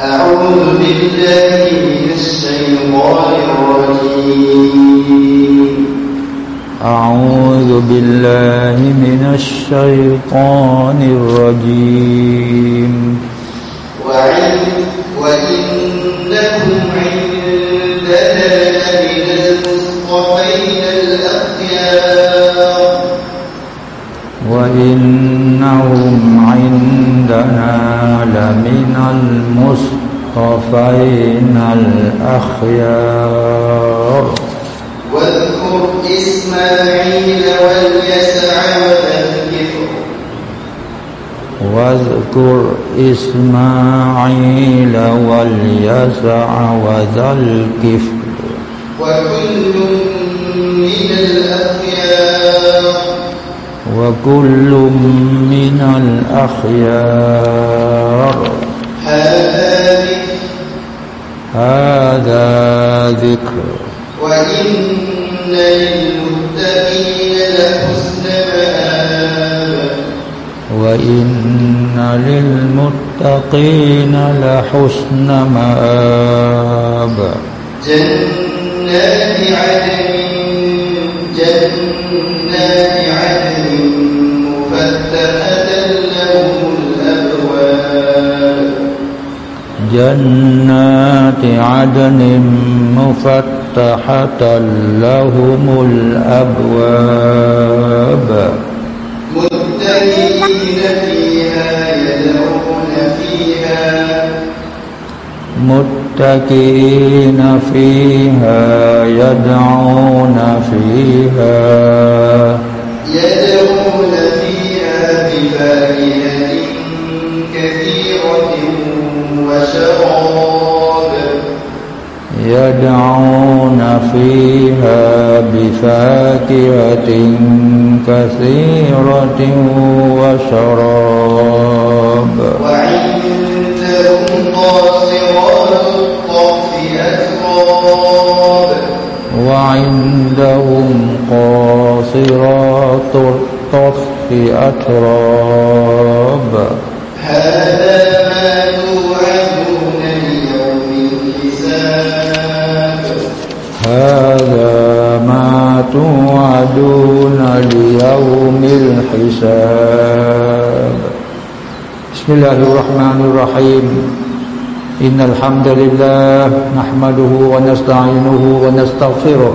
أعوذ بالله من الشيطان الرجيم. أعوذ بالله من الشيطان الرجيم. وإنكم عندنا لمن المصطفين الأخيار وإنهم عندنا لمن المصطفين الأخيار. واذكر إسماعيل واليسع وذا الكفر واذكر إسماعيل واليسع وذا الكفل وكل من الأخيار. وكل من الأخيار. هذا ذكر. وإن للمتقين لحسن مآب. وإن للمتقين لحسن مآب جنات عدن جنات عدن. جنات عدن مفتحة لهم الأبواب. متكئين فيها يدعون فيها. متكئين فيها يدعون فيها يدعون فيها كثيرة وشراب يدعون فيها بفاكهة كثيرة وشراب. وعندهم قاصرات الطرف أتراب وعندهم قاصرات الطرف أتراب. هذا ما توعدون ليوم الحساب. هذا ما توعدون ليوم الحساب. بسم الله الرحمن الرحيم. إن الحمد لله نحمده ونستعينه ونستغفره.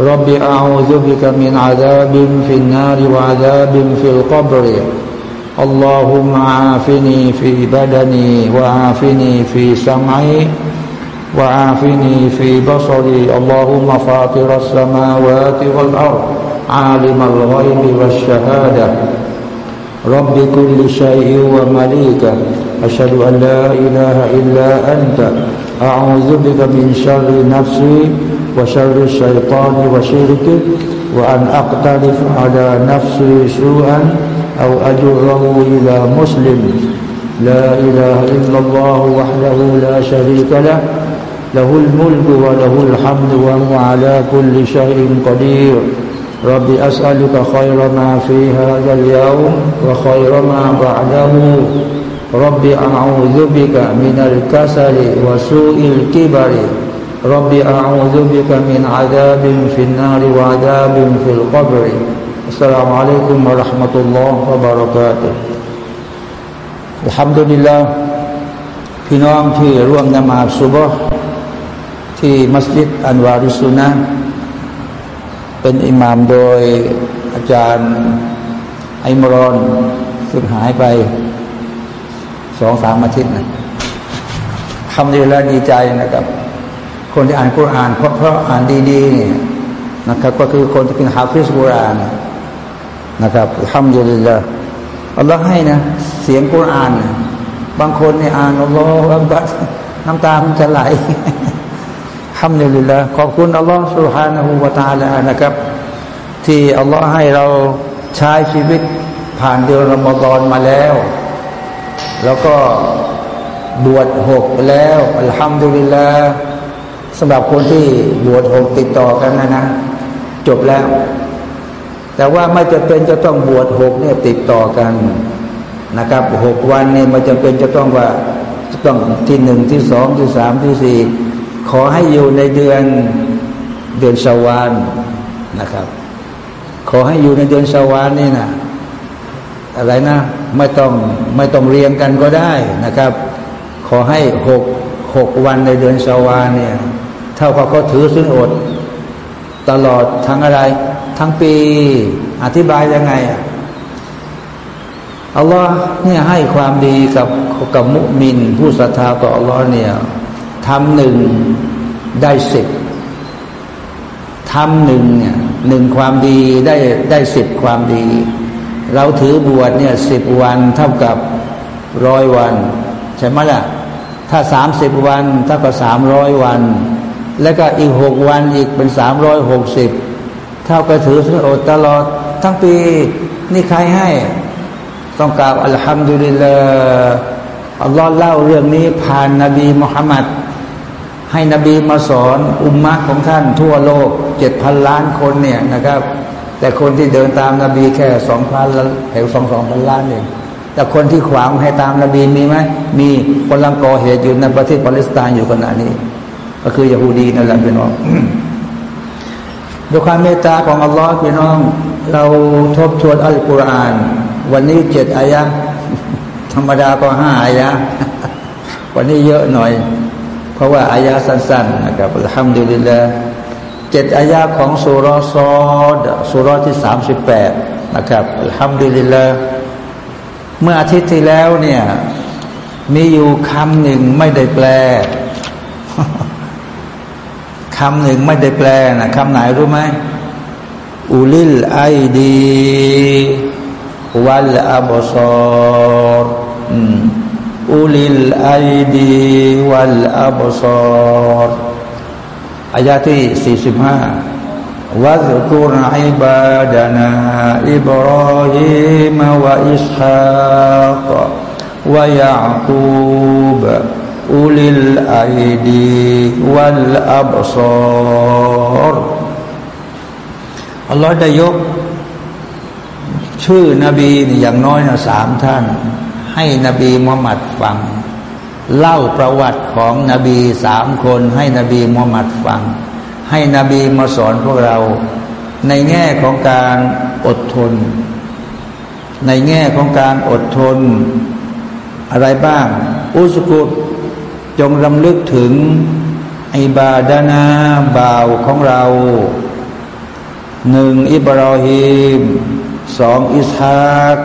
رب أعوذ بك من عذاب في النار وعذاب في القبر. اللهم عافني في بدني وعافني في سمعي وعافني في بصري. اللهم فاطر السماوات والأرض عالم الغيب والشهادة. رب كل شيء ومليكه أشهد أن لا إله إلا أنت أعوذ بك من شر نفسي وشر الشيطان وشركه وأن أقترف على نفسي سوءا أو أجره إلى مسلم. لا إله إلا الله وحده لا شريك له له الملك وله الحمد وهو على كل شيء قدير. رب أسألك خير ما في هذا اليوم وخير ما بعده. رب أعوذ بك من الكسل وسوء الكبر رب أعوذ بك من عذاب في النار وعذاب في القبر السلام عليكم ورحمة الله وبركاته الحمد لله พี่น้องที่ร่วมนมาสุบฮ์ที่มัสยิดอันวาริสุนะเป็นอิหมามโดยอาจารย์ไอมรอนซึ่งหายไปส องสามอาทิตย์นะทำดีแล้วดีใจนะครับ คนที่อ่านกุรอาน เพราะเพราะอ่านดีๆนี่นะครับ ก็คือคนที่เป็นฮาฟิสกุรอานนะครับทำดีแล้วอัลลอฮ์ให้นะ เสียงกุรอานนะบางคนเนี่ยอ่านอัลลอฮ์บัดน้ำตามันจะไหลทำดีแล้วขอบคุณอัลลอฮ์สุฮานะฮูวาตาลานะครับ ที่อัลลอฮ์ให้เราใช้ชีวิตผ่านเดือนรอมฎอนมาแล้ว แล้วก็บวชหกแล้วอัลฮัมดุลิลลาสำหรับคนที่บวชหกติดต่อกันนะนะ จบแล้ว แต่ว่าไม่จะเป็นจะต้องบวชหกเนี่ยติดต่อกันนะครับหกวันเนี่ยมันจะเป็นจะต้องว่าจะต้องที่หนึ่งที่สองที่สามที่สี่ขอให้อยู่ในเดือนเดือนชาวานนะครับ ขอให้อยู่ในเดือนชาวานนี่นะอะไรนะ ไม่ต้องไม่ต้องเรียงกันก็ได้นะครับ ขอให้หกหกวันในเดือนชาวาเนี่ยเท่ากับเขาถือสิ้นอด ตลอดทั้งอะไร ทั้งปี อธิบายยังไงอะอัลลอฮ์เนี่ยให้ความดีกับกับมุมิน ผู้ศรัทธาต่ออัลลอฮ์เนี่ยทำหนึ่งได้สิบทำหนึ่งเนี่ยหนึ่งความดีได้ได้สิบความดี เราถือบวชเนี่ยสิบวันเท่ากับร้อยวัน ใช่ไหมล่ะ ถ้าสามสิบวันเท่ากับสามร้อยวัน แล้วก็อีกหกวันอีกเป็นสามร้อยหกสิบเท่ากับถือสุนอดตลอด ทั้งปีนี่ใครให้ ต้องกล่าวอัลฮัมดุลิลลาห์อัลลอฮ์เล่าเรื่องนี้ผ่านนบีมุฮัมมัดให้นบีมาสอน อุมมะของท่านทั่วโลกเจ็ดพันล้านคนเนี่ยนะครับ แต่คนที่เดินตามนบีแค่สองพันแถวสองสองพันล้านเองแต่คนที่ขวางให้ตามนบีมีไหมมีคนลังก่อเหตุอยู่ในประเทศปาเลสไตน์อยู่ขณะนี้ ก็คือยาฮูดีนั่นแหละพี่น้องด้วยความเมตตาของอัลลอฮ์พี่น้อง เราทบทวนอัลกุรอาน วันนี้เจ็ดอายะธรรมดาก็ห้าอายะวันนี้เยอะหน่อย เพราะว่าอายะสั้น ๆ นะครับทำดีดีแล้ว เจ็ดอายะของสุรซอดสุรที่สามสิบแปดนะครับทำดีดีแล้วเมื่ออาทิตย์ที่แล้วเนี่ย มีอยู่คำหนึ่งไม่ได้แปลคำหนึ่งไม่ได้แปลนะคำไหนรู้ไหมأولي الأيدي والأبصار أولي الأيدي والأبصار อายะที่ 45วัซกุรนอิบาดานาอิบรอฮิมวะอิสฮากวะยาคูบอุลิลอัยดีวัลอับซอรอัลลอฮ์ได้ยก ชื่อนบีอย่างน้อยนะสามท่าน ให้นบีมุฮัมมัดฟัง เล่าประวัติของนบีสามคนให้นบีมุฮัมมัดฟัง ให้นบีมาสอนพวกเรา ในแง่ของการอดทน ในแง่ของการอดทน อะไรบ้าง อุสกุตจงรำลึกถึงอิบาดานาบ่าวของเราหนึ่งอิบราฮิมสองอิสฮาก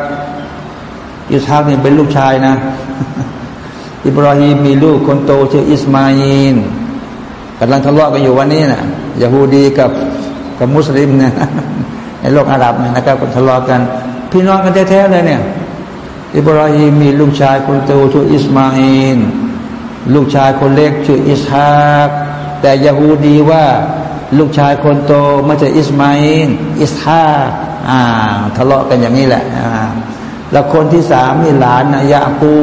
อิสฮากนี่เป็นลูกชายนะ อิบราฮิมมีลูกคนโตชื่ออิสมาอินกำลังทะเลาะกันอยู่วันนี้นะยาฮูดีกับกับมุสลิมเนี่ยในโลกอาหรับเนี่ยนะครับทะเลาะกัน พี่น้องกันแท้ๆเลยเนี่ย อิบราฮิมมีลูกชายคนโตชื่ออิสมาอินลูกชายคนเล็กชื่ออิสฮากแต่ยาฮูดีว่าลูกชายคนโตไม่ใช่อิสมาอินอิสฮากอ่าทะเลาะกันอย่างนี้แหละอ่าแล้วคนที่สามนี่หลานนะยากูบ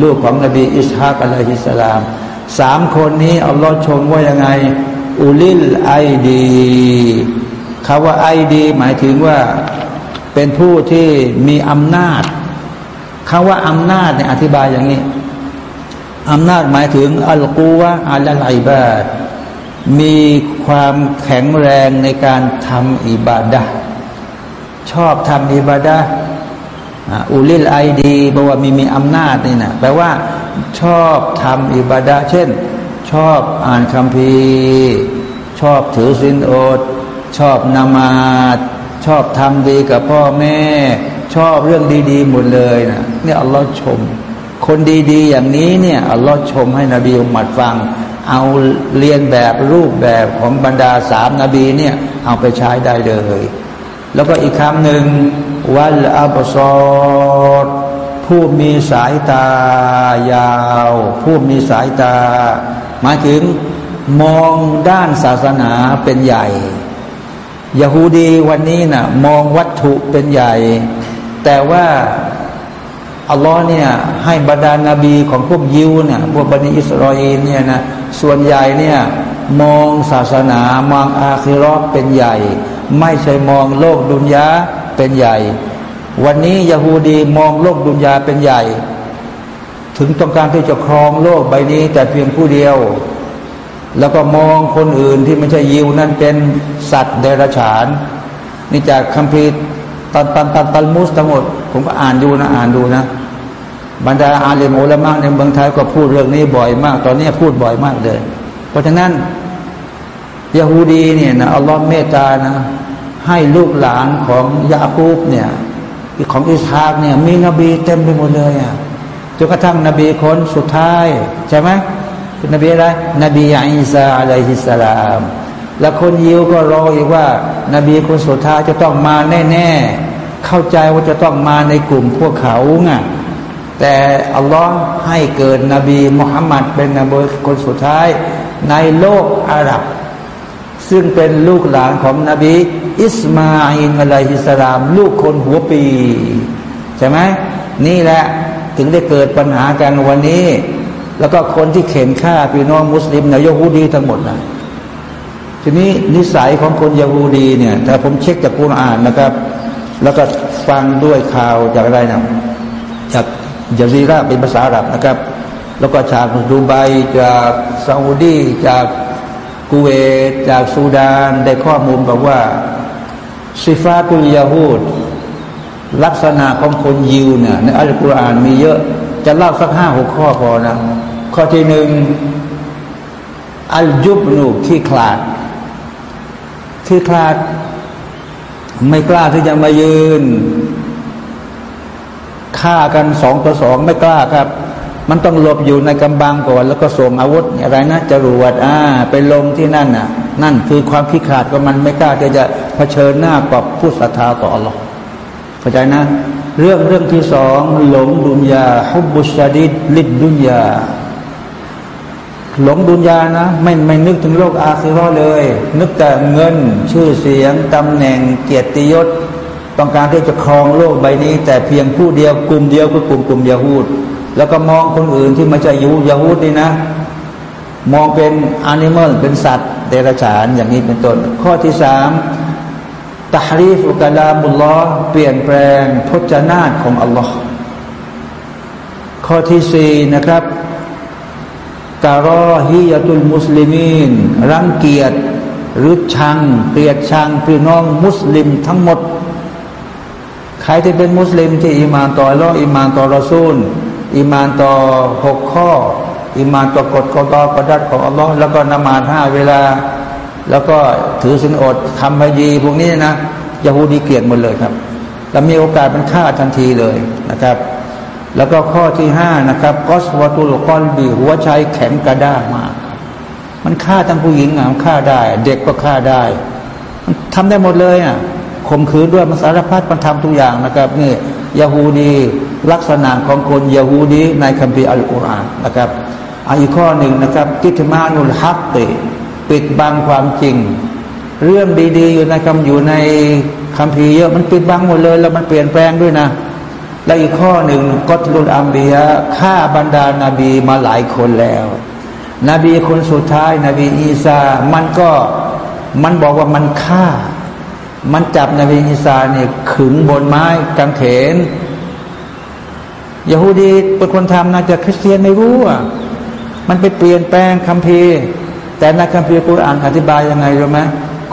ลูกของนบีอิสฮากعليه السلامสามคนนี้อัลลอฮ์ชมว่ายังไง أولي الأيدي คำว่า أيدي หมายถึงว่าเป็นผู้ที่มีอำนาจคำว่าอำนาจเนี่ยอธิบายอย่างนี้อำนาจหมายถึงالقوة على العبادةมีความแข็งแรงในการทำอิบาดะชอบทำอิบาดะ อุลิลไอดีแปลว่ามีมีอำนาจนี่นะแปลว่า ชอบทำอิบาดะเช่น ชอบอ่านคัมภีร์ชอบถือศีลอด ชอบนามาดชอบทำดีกับพ่อแม่ ชอบเรื่องดีๆหมดเลยนะนี่อัลลอฮ์ชม คนดีๆ อย่างนี้เนี่ยอัลลอฮ์ชมให้นบีอุมัดฟัง เอาเรียนแบบรูปแบบของบรรดาสามนบีเนี่ยเอาไปใช้ได้เลย แล้วก็อีกคำหนึ่ง วัลอับซอดผู้มีสายตายาว ผู้มีสายตา หมายถึงมองด้านศาสนาเป็นใหญ่ยาฮูดีวันนี้นะ่ะมองวัตถุเป็นใหญ่ แต่ว่าอัลลอฮ์เนี่ยให้บรรดานาบีของพวกยิวเนี่ยพวกบันิอิสราเอลเนี่ยนะส่วนใหญ่เนี่ยมองศาสนามองอาคิรอเป็นใหญ่ ไม่ใช่มองโลกดุนยา เป็นใหญ่ วันนี้ยาฮูดีมองโลกดุนยาเป็นใหญ่ ถึงต้องการที่จะครองโลกใบนี้ แต่เพียงผู้เดียว แล้วก็มองคนอื่นที่ไม่ใช่ยิวนั่นเป็นสัตว์เดรัจฉาน นี่จากคัมภีร์ตันตันตันตันมุสทั้งหมด ผมก็อ่านดูนะอ่านดูนะ บรรดาอาเลมอุลามะในเมืองไทยก็พูดเรื่องนี้บ่อยมาก ตอนนี้พูดบ่อยมากเลย เพราะฉะนั้นยาฮูดีเนี่ยนะอัลลอฮ์เมตตานะ ให้ลูกหลานของยาคูบเนี่ยของอิสฮากเนี่ยมีนบีเต็มไปหมดเลยอะจนกระทั่งนบีคนสุดท้ายใช่ไหมนบีอะไรนบีอิสาอะลัยฮิสสลาม แล้วคนยิวก็รออีกว่า นบีคนสุดท้ายจะต้องมาแน่ๆเข้าใจว่าจะต้องมาในกลุ่มพวกเขาไงแต่อัลลอฮ์ให้เกิดนบีมุฮัมมัดเป็นนบีคนสุดท้ายในโลกอาหรับ ซึ่งเป็นลูกหลานของนบี อิสมาอินอะลัยฮิสลาม ลูกคนหัวปี ใช่ไหมนี่แหละถึงได้เกิดปัญหากันวันนี้ แล้วก็คนที่เข็นฆ่าพี่น้องมุสลิมเนี่ยยาฮูดีทั้งหมดนะทีนี้นิสัยของคนยฮูดีเนี่ยถ้าผมเช็คจากกุรอานนะครับ แล้วก็ฟังด้วยข่าวจากอะไรนะจากยาซีราเป็นภาษาอาหรับนะครับ แล้วก็จากดูไบจากซาอุดีจากกูเวตจากซูดาน ได้ข้อมูลบอกว่า ซิฟาตุลยาฮูดลักษณะของคนยิวเนี่ยในอัลกุรอานมีเยอะ จะเล่าสักห้าหกข้อพอนะ ข้อที่หนึ่งอัลยุบนูขี้คลาดขี้คลาด ไม่กล้าที่จะมายืนฆ่ากันสองต่อสองไม่กล้าครับ มันต้องหลบอยู่ในกำบังก่อน แล้วก็ส่งอาวุธอะไรนะจรวดอ่าไปลงที่นั่นน่ะ นั่นคือความขี้ขาดก็มันไม่กล้าที่จะเผชิญหน้ากับผู้ศรัทธาต่ออัลลอฮ์เข้าใจนะ เรื่องเรื่องที่สองหลงดุนยาฮุบบุชาดิดลิดดุนยาหลงดุนยานะ ไม่ไม่นึกถึงโลกอาคิรอเลย นึกแต่เงินชื่อเสียงตำแหน่งเกียรติยศ ต้องการที่จะครองโลกใบนี้ แต่เพียงผู้เดียวกลุ่มเดียวคือกลุ่มกลุ่มยาฮูดแล้วก็มองคนอื่นที่มาจะยูยาฮูดนี่นะ มองเป็นอนิเมลเป็นสัตว์ เดรัจฉานอย่างนี้เป็นต้น ข้อที่สามتحريف كلام اللهเปลี่ยนแปลงพจนารถของอัลลอฮ์ข้อที่สี่นะครับكراهية المسلمينรังเกียจหรือชังเกลียดชังพี่น้องมุสลิมทั้งหมด ใครที่เป็นมุสลิมที่อิมานต่ออัลลอฮ์อิมานต่อรอซูลอิมานต่อหกข้อ อิมานต่อกฎกฎกอดัรของอัลลอฮ์แล้วก็นมาห้าเวลา แล้วก็ถือสินอดทำพยีพวกนี้นะยาฮูดีเกลียดหมดเลยครับแล้วมีโอกาสมันฆ่าทันทีเลยนะครับ แล้วก็ข้อที่ห้านะครับกอสวตุลกอนบีหัวใจแข็งกระด้างมาก มันฆ่าทั้งผู้หญิงอะฆ่าได้ เด็กก็ฆ่าได้ มันทำได้หมดเลยอะข่มขืนด้วยมันสารพัดมันทำทุกอย่างนะครับนี่ยาฮูดีลักษณะของคนยาฮูดีในคัมภีร์อัลกุรอานนะครับ อีกข้อหนึ่งนะครับกิตมานุลฮักติปิดบังความจริง เรื่องดีๆ อยู่ในคำอยู่ในคัมภีเยอะมันปิดบังหมดเลย แล้วมันเปลี่ยนแปลงด้วยนะ และอีกข้อหนึ่งก็ทุลอัมบียะฆ่าบรรดานาบีมาหลายคนแล้ว นบีคนสุดท้าย นบีอีสามันก็มันบอกว่ามันฆ่า มันจับนบีอีสาเนี่ยขึงบนไม้กางเขนยาฮูดีเป็นคนทำนะจะคริสเตียนไม่รู้อะ มันไปเปลี่ยนแปลงคัมภีร์ แต่ในคัมภีร์กุรอานอธิบายยังไงรู้ไหม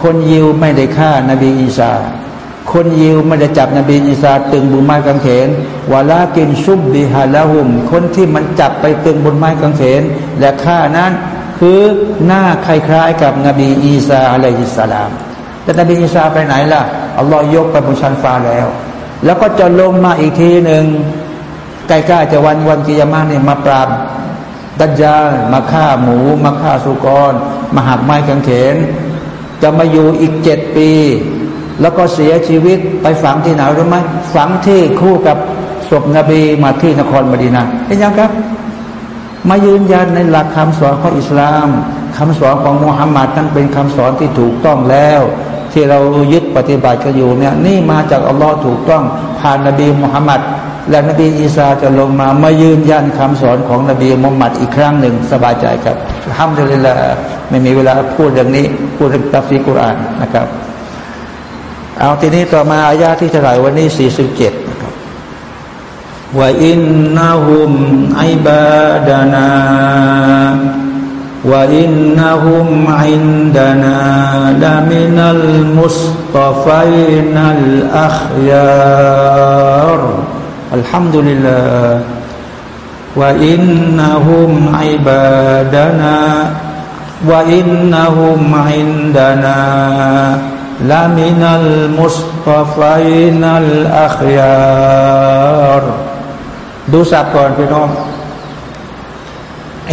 คนยิวไม่ได้ฆ่านบีอีสาคนยิวไม่ได้จับนบีอีสาตึงบนไม้กางเขนวาลากินชุบบิฮาลาหุม คนที่มันจับไปตึงบนไม้กางเขน และฆ่านั้นคือหน้าคล้ายๆกับนบีอีสาอะลัยฮิสสลาม แต่นบีอีสาไปไหนล่ะอัลลอฮ์ยกไปบนชั้นฟ้าแล้ว แล้วก็จะลงมาอีกทีหนึ่งใกล้ๆจะวันวันกิยามะเนี่ยมาปราบ ดัจจามาฆ่าหมู มาฆ่าสุกร มาหักไม้กางเขน จะมาอยู่อีกเจ็ดปี แล้วก็เสียชีวิตไปฝังที่ไหนรู้ไหมฝังที่คู่กับศพนบีมาที่นครมดีนาเห็นยังครับ มายืนยันในหลักคำสอนของอิสลามคำสอนของมุฮัมมัดนั้นเป็นคำสอนที่ถูกต้องแล้ว ที่เรายึดปฏิบัติกันอยู่เนี่ยนี่มาจากอัลลอฮ์ถูกต้องผ่านนบีมุฮัมมัด และนบีอีสาจะลงมามายืนยันคำสอนของนบีมุฮัมมัดอีกครั้งหนึ่งสบายใจครับห้ามเลยละไม่มีเวลาพูดอย่างนี้ พูดเรื่องตัฟซีกุรอานนะครับ เอาทีนี้ต่อมาอายาที่เท่าไหร่วันนี้สี่สิบเจ็ดนะครับว่าอินนาหุมไอบาดานาว่าอินนาหุมอินดานาลามินัลมุสตฟัยนัลอัคยาร อัลฮัมดุลิลลาห์ว่าอินนะฮุมอิบาดานาว่าอินนะฮุมอินดานาลามินัลมุสตาฟัยนัลอัคยารดูสับก่อนพี่น้อง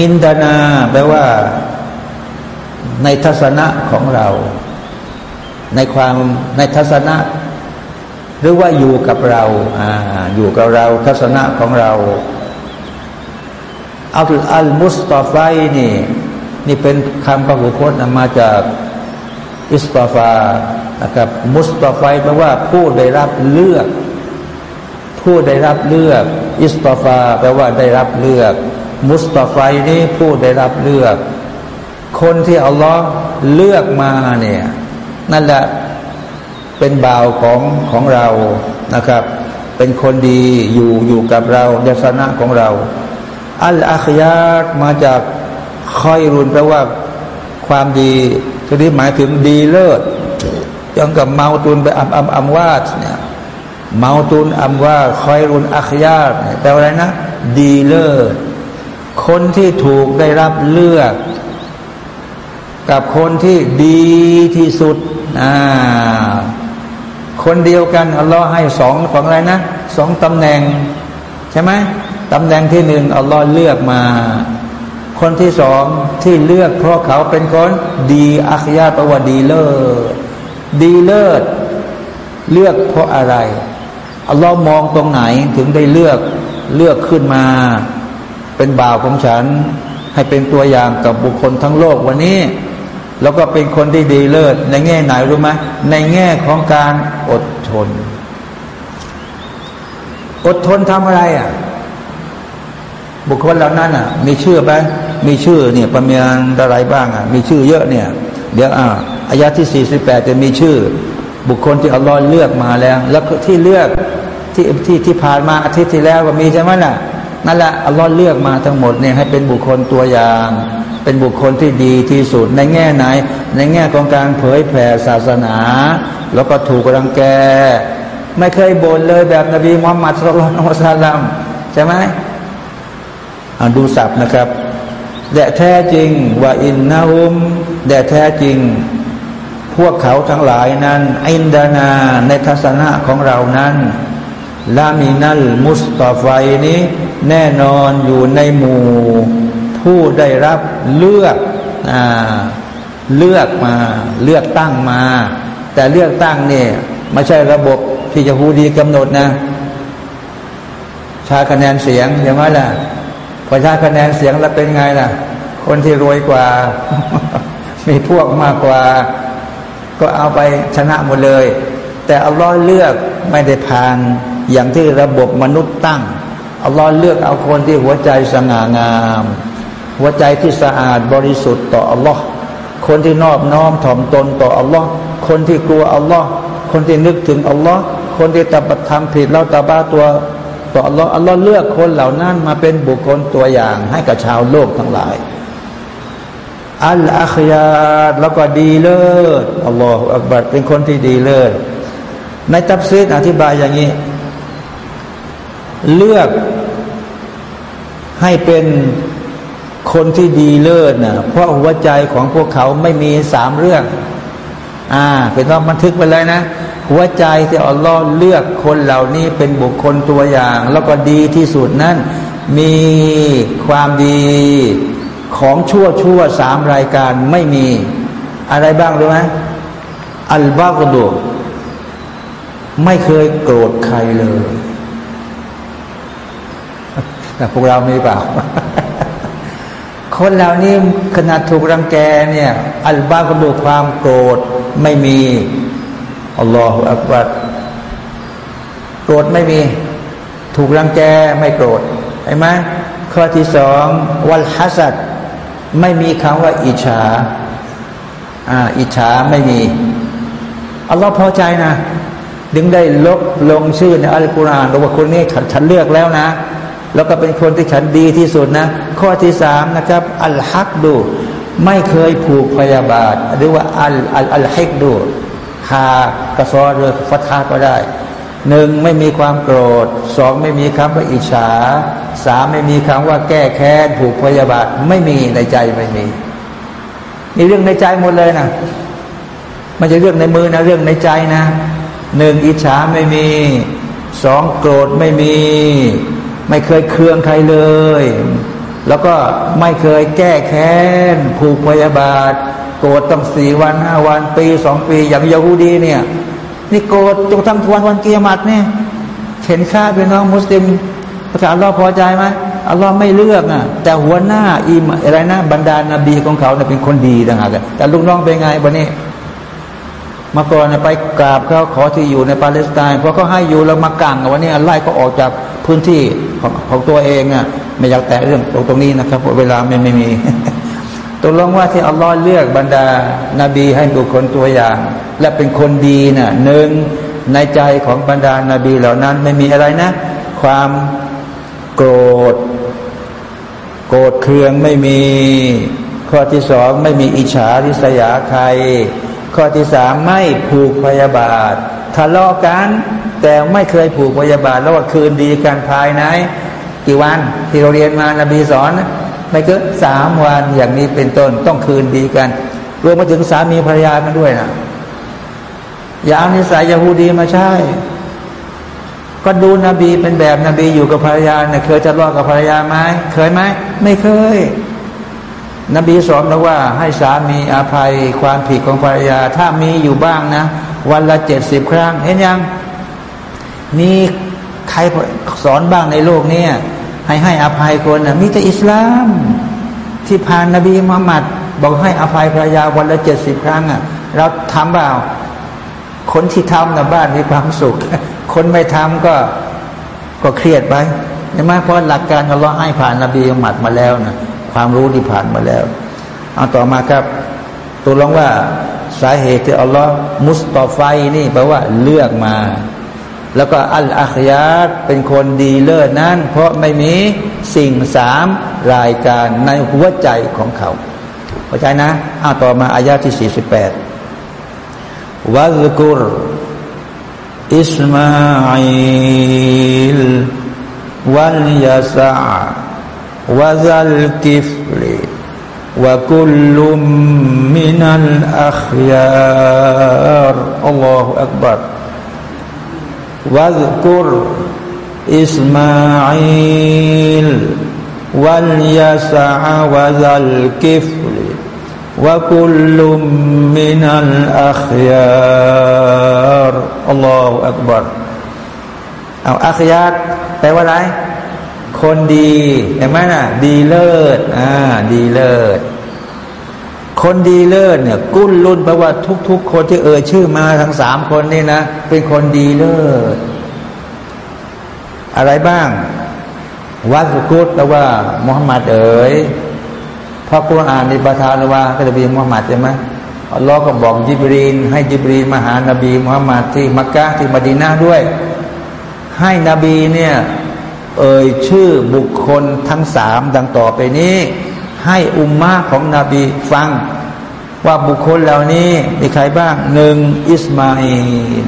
อินดานาแปลว่า ในทัศนะของเรา ในความในทัศนะ หรือว่าอยู่กับเราอ่าอยู่กับเราทัศนะของเราอัลอัลมุสตอฟนี่ นี่เป็นคำพระหุพจน์มาจากอิสตอฟานะครับมุสตอฟแปลว่าผู้ได้รับเลือก ผู้ได้รับเลือก อิสตอฟาแปลว่าได้รับเลือก มุสตอฟนี่ผู้ได้รับเลือก คนที่อัลลอฮ์เลือกมาเนี่ยนั่นแหละ เป็นบ่าวของของเรานะครับ เป็นคนดีอยู่อยู่กับเรายศนะของเรา อัลอาคยาตมาจากคอยรุนแปลว่าความดีทีนี้หมายถึงดีเลิศยังกับเมาตุนไปอัมอัมอัมวาดเนี่ยเมาตุนอัมว่าคอยรุนอาคยาตแปลว่าอะไรนะ ดีเลิศคนที่ถูกได้รับเลือก กับคนที่ดีที่สุดอ่า คนเดียวกันอัลลอฮ์ให้สองของอะไรนะสองตำแหน่ง ใช่ไหมตำแหน่งที่หนึ่งอัลลอฮ์เลือกมา คนที่สองที่เลือกเพราะเขาเป็นคนดีอัคยาตวดีเลิศดีเลิศเลือกเพราะอะไรอัลลอฮ์มองตรงไหนถึงได้เลือกเลือกขึ้นมา เป็นบ่าวของฉัน ให้เป็นตัวอย่างกับบุคคลทั้งโลกวันนี้ แล้วก็เป็นคนที่ดีเลิศในแง่ไหนรู้ไหมในแง่ของการอดทน อดทนทำอะไรอะ บุคคลเหล่านั้นอะ มีชื่อไหมมีชื่อเนี่ยประมาณอะไรบ้างอะ มีชื่อเยอะเนี่ย เดี๋ยวอ่าอายะที่สี่สิบแปดจะมีชื่อ บุคคลที่อัลลอฮ์เลือกมาแล้ว แล้วที่เลือกที่ที่ที่ผ่านมาอาทิตย์ที่แล้วก็มีใช่ไหมล่ะนั่นแหละอัลลอฮ์เลือกมาทั้งหมดเนี่ยให้เป็นบุคคลตัวอย่าง เป็นบุคคลที่ดีที่สุดในแง่ไหน ในแง่ของการเผยแผ่ศาสนา แล้วก็ถูกรังแก ไม่เคยบ่นเลยแบบนบีมุฮัมมัดสุลต่านสัลลัมใช่ไหมดูศัพท์นะครับแต่แท้จริงว่าอินนาอุมแต่แท้จริง พวกเขาทั้งหลายนั้น อินดานาในทัศนะของเรานั้นลามินัลมุสตอไฟนี้แน่นอนอยู่ในหมู่ ผู้ได้รับเลือกอเลือกมาเลือกตั้งมา แต่เลือกตั้งเนี่ยไม่ใช่ระบบที่จะฮูดีกำหนดนะชาคะแนนเสียงใช่ไหมล่ะพอชาคะแนนเสียงแล้วเป็นไงล่ะ คนที่รวยกว่า มีพวกมากกว่า ก็เอาไปชนะหมดเลย แต่อัลลอฮ์เลือกไม่ได้ผ่านอย่างที่ระบบมนุษย์ตั้งอัลลอฮ์เลือกเอาคนที่หัวใจสง่างาม หัวใจที่สะอาดบริสุทธิ์ต่ออัลลอฮ์คนที่นอบน้อมถ่อมตนต่ออัลลอฮ์คนที่กลัวอัลลอฮ์คนที่นึกถึงอัลลอฮ์คนที่ตบัดทำผิดแล้วตาบ้าตัวต่ออัลลอฮ์อัลลอฮ์เลือกคนเหล่านั้นมาเป็นบุคคลตัวอย่างให้กับชาวโลกทั้งหลาย อัลอาคยาแล้วก็ดีเลิศอัลลอฮฺอักบัดเป็นคนที่ดีเลิศในตับซีดอธิบายอย่างนี้ เลือกให้เป็น คนที่ดีเลิศนะเพราะหัวใจของพวกเขาไม่มีสามเรื่อง อ่าเป็นต้องบันทึกไปเลยนะ หัวใจที่อัลลอฮ์เลือกคนเหล่านี้เป็นบุคคลตัวอย่าง แล้วก็ดีที่สุดนั้น มีความดีของชั่วชั่วสามรายการไม่มี อะไรบ้างรู้ไหมอัลบากดูไม่เคยโกรธใครเลยแต่พวกเรามีเปล่า คนเหล่านี้ขนาดถูกรังแกเนี่ย อัลบากดูความโกรธไม่มีอัลลอฮฺอักบัดโกรธไม่มี ถูกรังแกไม่โกรธเห็นไหมข้อที่สองวัลฮัสัดไม่มีคำว่า อิจฉาอ่าอิจฉาไม่มีอัลลอฮ์พอใจนะ ดึงได้ลบลงชื่อในอัลกุรอานบอกว่าคนนี้ฉันเลือกแล้วนะ แล้วก็เป็นคนที่ฉันดีที่สุดนะ ข้อที่สามนะครับ อัลฮักดู ไม่เคยผูกพยาบาท หรือว่าอัลอัลอัลฮิกดูฮากระซอเรือฟัทาก็ได้หนึ่งไม่มีความโกรธสองไม่มีคำว่าอิจฉาสามไม่มีคำว่าแก้แค้นผูกพยาบาทไม่มีในใจไม่มีนี่เรื่องในใจหมดเลยนะมันจะเรื่องในมือนะเรื่องในใจนะหนึ่งอิจฉาไม่มีสองโกรธไม่มี ไม่เคยเคืองใครเลย แล้วก็ไม่เคยแก้แค้นผูกพยาบาท โกรธตั้งสี่วันห้าวันปีสองปีอย่างยาฮูดีเนี่ย นี่โกรธจนทั้งวันวันเกียรติเนี่ยเห็นค่าเป็นน้องมุสลิมภาษาอัลลอฮ์พอใจไหมอัลลอฮ์ไม่เลือกอะแต่หัวหน้าอิมอะไรนะบรรดานาบีของเขาเนี่ยเป็นคนดีต่างหากแต่ลูกน้องเป็นไงวันนี้มาก่อนไปกราบเขาขอที่อยู่ในปาเลสไตน์เพราะเขาให้อยู่แล้วมากังวันนี้ไล่ก็ออกจาก พื้นที่ของของตัวเองอะไม่อยากแตะเรื่องตรงตรงนี้นะครับเวลาไม่ไม่มีตกลงว่าที่อัลลอฮ์เลือกบรรดานาบีให้บุคคลตัวอย่าง และเป็นคนดีน่ะหนึ่งในใจของบรรดานาบีเหล่านั้น ไม่มีอะไรนะ ความโกรธ โกรธเคืองไม่มี ข้อที่สองไม่มีอิจฉาริษยาใคร ข้อที่สามไม่ผูกพยาบาททะเลาะกันแต่ไม่เคยผูกพยาบาทแล้วว่าคืนดีกันภายในกี่วันที่เราเรียนมานบีสอนไม่เกินสามวันอย่างนี้เป็นต้นต้องคืนดีกัน รวมมาถึงสามีภรรยากันด้วยนะอย่าเอานิสัยยาฮูดีมาใช่ ก็ดูนบีเป็นแบบนบีอยู่กับภรรยาเนี่ยเคยจะรอดกับภรรยาไหมเคยไหมไม่เคย นบีสอนเราว่า ให้สามีอภัยความผิดของภรรยา ถ้ามีอยู่บ้างนะ วันละเจ็ดสิบครั้งเห็นยัง มีใครสอนบ้างในโลกนี้ให้ให้อภัยคนนะมีแต่อิสลาม ที่ผ่านนบีมุฮัมมัดบอกให้อภัยภรรยาวันละเจ็ดสิบครั้งอะเราทำเปล่า คนที่ทำนะบ้านมีความสุข คนไม่ทำก็ก็เครียดไปใช่ไหมเพราะหลักการอัลลอฮ์ให้ผ่านนบีมุฮัมมัดมาแล้วนะความรู้ที่ผ่านมาแล้วเอาต่อมาครับตัวลองว่าสาเหตุที่อัลลอฮ์มุสตอไฟนี่แปลว่าเลือกมา แล้วก็อัลอาคยาตเป็นคนดีเลิศนั้น เพราะไม่มีสิ่งสามรายการในหัวใจของเขาเข้าใจนะอ้าต่อมาอายาที่ 48 واذكر إسماعيل واليسع وذا الكفل وكل من الأخيار الله أكبر วัซกุรอิสมาอิลวัลยาสาวะซัลกิฟลวะคุลุมมินัลอัคยารอัลลอฮฺอักบารเอาอัคยารแปลว่าอะไร คนดีเห็นไหมนะดีเลิศอ่าดีเลิศ คนดีเลิศเนี่ย กุ้นรุ่นแปลว่าทุก ๆ คนที่เอ่ยชื่อมาทั้งสามคนนี่นะเป็นคนดีเลิศอะไรบ้างวัดสุกุตแปลว่ามุฮัมมัดเอ๋ยพอกุรอานในประทานว่าก็จะมีมุฮัมมัดใช่ไหมอัลลอฮ์ก็บอกยิบรีน ให้ยิบรีนมาหานบีมุฮัมมัดที่มักกะที่มดีนาด้วย ให้นบีเนี่ย เอ่ยชื่อบุคคลทั้งสามดังต่อไปนี้ ให้อุมมาของนบีฟัง ว่าบุคคลเหล่านี้มีใครบ้างหนึ่งอิสมาอิล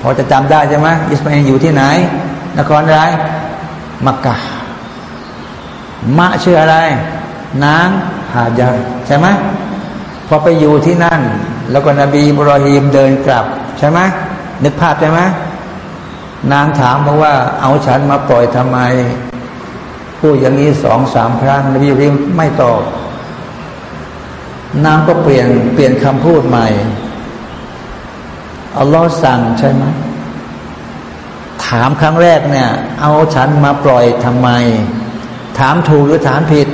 พอจะจำได้ใช่ไหมอิสมาอิลอยู่ที่ไหน นครอะไรมักกะมะชื่ออะไร นางฮาจาใช่ไหมพอไปอยู่ที่นั่น แล้วก็นบีบรอฮีมเดินกลับ ใช่ไหมนึกภาพใช่ไหมนางถามเพราว่า เอาฉันมาปล่อยทำไม พูดอย่างนี้สองสามครั้งนบีริมไม่ตอบนางก็เปลี่ยนเปลี่ยนคำพูดใหม่อัลลอฮ์สั่งใช่ไหมถามครั้งแรกเนี่ย เอาฉันมาปล่อยทำไม ถามถูกหรือถามผิด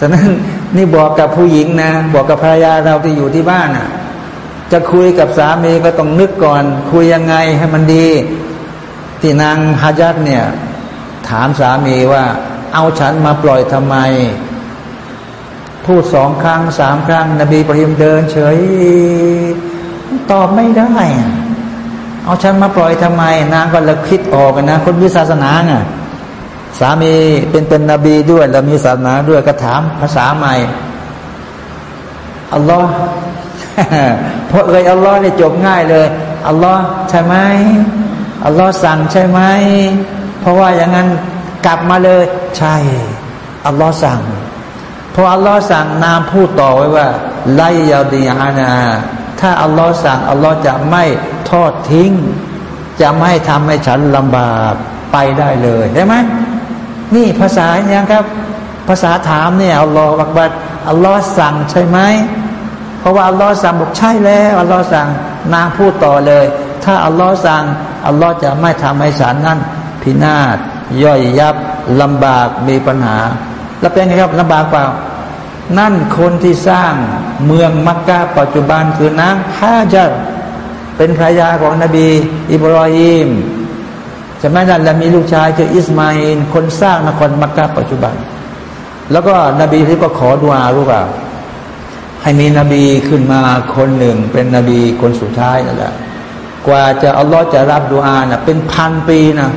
ฉะนั้นนี่บอกกับผู้หญิงนะ บอกกับภรรยาเราที่อยู่ที่บ้านอะ จะคุยกับสามีก็ต้องนึกก่อน คุยยังไงให้มันดี ที่นางฮาจัดเนี่ย ถามสามีว่า เอาฉันมาปล่อยทำไม พูดสองครั้งสามครั้ง นบีปริมเดิน เฉย ตอบไม่ได้ เอาฉันมาปล่อยทำไม นางก็เลยคิดออกนะ คนมีศาสนาไงสามีเป็นเป็นนบีด้วย แล้วมีศาสนาด้วยก็ถามภาษาใหม่อัลลอฮ์เพราะเลยอัลลอฮ์เนี่ยจบง่ายเลยอัลลอฮ์ใช่ไหมอัลลอฮ์สั่งใช่ไหม เพราะว่าอย่างนั้นกลับมาเลย ใช่อัลลอฮ์สั่งพออัลลอฮ์สั่งนามพูดต่อไว้ว่าไลยาดีอานา ถ้าอัลลอฮ์สั่งอัลลอฮ์จะไม่ทอดทิ้ง จะไม่ทำให้ฉันลำบากไปได้เลยใช่ไหมนี่ภาษาเนี่ยครับ ภาษาถามเนี่ยอัลลอฮ์บักบัดอัลลอฮ์สั่งใช่ไหมเพราะว่าอัลลอฮ์สั่งบอกใช่แล้วอัลลอฮ์สั่งนางพูดต่อเลย ถ้าอัลลอฮ์สั่งอัลลอฮ์จะไม่ทำให้ฉันนั้น พินาศย่อยยับลำบากมีปัญหา แล้วเป็นไงครับลำบากเปล่า นั่นคนที่สร้างเมืองมักกะปัจจุบันคือนางฮาจัดเป็นภรรยาของนบี อิบรอฮิมจะไหมนั่นแล้วมีลูกชายคืออิสมาอินคนสร้างนครมักกะปัจจุบัน แล้วก็นบีที่ก็ขอดุอารู้เปล่าให้มีนบีขึ้นมาคนหนึ่ง เป็นนบีคนสุดท้ายนั่นแหละกว่าจะอัลลอฮ์จะรับดุอานะเป็นพันปีนะ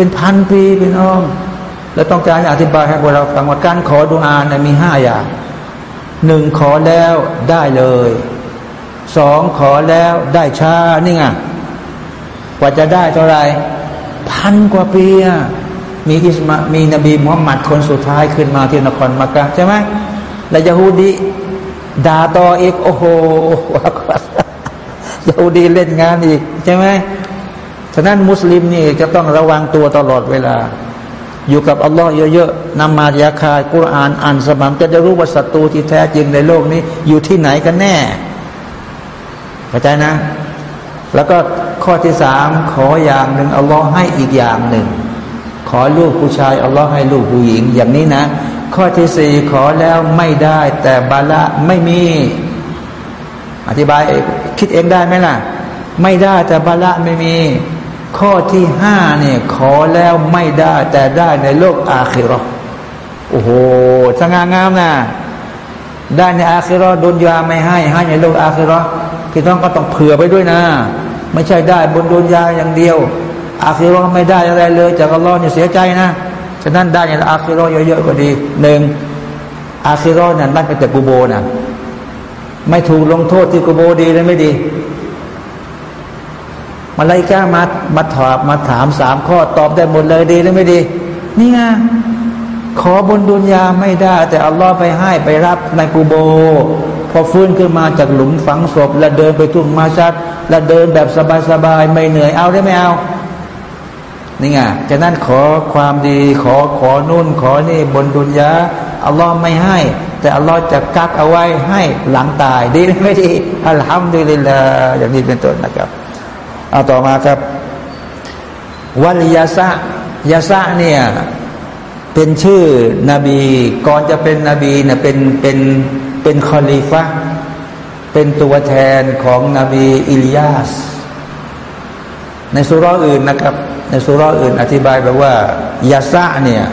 เป็นพันปีพี่น้องแล้วต้องการอธิบายให้พวกเราฟังว่าการขอดุอานะมีห้าอย่างหนึ่งขอแล้วได้เลยสองขอแล้วได้ช้านี่ไงกว่าจะได้เท่าไรพันกว่าปีมีอิสมามีนบีมุฮัมมัดคนสุดท้ายขึ้นมาที่นครมักกะใช่ไหมแล้วยาฮูดีด่าต่ออีกโอ้โหยาฮูดีเล่นงานอีกใช่ไหม ฉะนั้นมุสลิมนี่จะต้องระวังตัวตลอดเวลา อยู่กับอัลลอฮ์เยอะๆนำมายาคายกุรอานอ่านสมัมจะได้รู้ว่าศัตรูที่แท้จริงในโลกนี้ อยู่ที่ไหนกันแน่เข้าใจนะ แล้วก็ข้อที่สามขออย่างหนึ่งอัลลอฮ์ให้อีกอย่างหนึ่ง ขอลูกผู้ชายอัลลอฮ์ให้ลูกผู้หญิงอย่างนี้นะ ข้อที่สี่ขอแล้วไม่ได้ แต่บาละไม่มี อธิบายคิดเองได้ไหมล่ะ ไม่ได้แต่บาละไม่มี ข้อที่ห้าเนี่ยขอแล้วไม่ได้แต่ได้ในโลกอาคิรอโอ้โหสง่างามนะได้ในอาคิรอดุนยาไม่ให้ให้ในโลกอาคิรอพี่น้องก็ต้องเผื่อไปด้วยนะ ไม่ใช่ได้บนดุนยาอย่างเดียว อาคิรอไม่ได้อะไรเลยจากอัลลอฮ์เนี่ยเสียใจนะฉะนั้นได้ในอาคิรอเยอะๆก็ดีหนึ่งอาคิรอเนี่ยได้ไปแต่กูโบนะไม่ถูกลงโทษที่กูโบดีเลยไม่ดี มาไล่ก้ามามาถามมาถามสามข้อตอบได้หมดเลยดีหรือไม่ดี นี่ไงขอบนดุนยาไม่ได้ แต่อัลลอฮ์ไปให้ไปรับในกูโบ พอฟื้นขึ้นมาจากหลุมฝังศพ แล้วเดินไปทุ่งมาชัด แล้วเดินแบบสบายๆไม่เหนื่อยเอาได้ไหมเอานี่ไงจะนั่นขอความดีขอขอนุ่นขอนี่บนดุนยาอัลลอฮ์ไม่ให้ แต่อัลลอฮ์จะกักเอาไว้ให้หลังตายดีไม่ดีอัลฮัมดุลิลลาอย่างนี้เป็นต้นนะครับ เอาต่อมาครับ วัลยาซะยาซะเนี่ยเป็นชื่อนบี ก่อนจะเป็นนบีเนี่ยเป็นเป็นเป็นคอลีฟะเป็นตัวแทนของนบีอิลยาส ในสุราอื่นนะครับ ในสุราอื่น อธิบายแบบว่ายาซะเนี่ย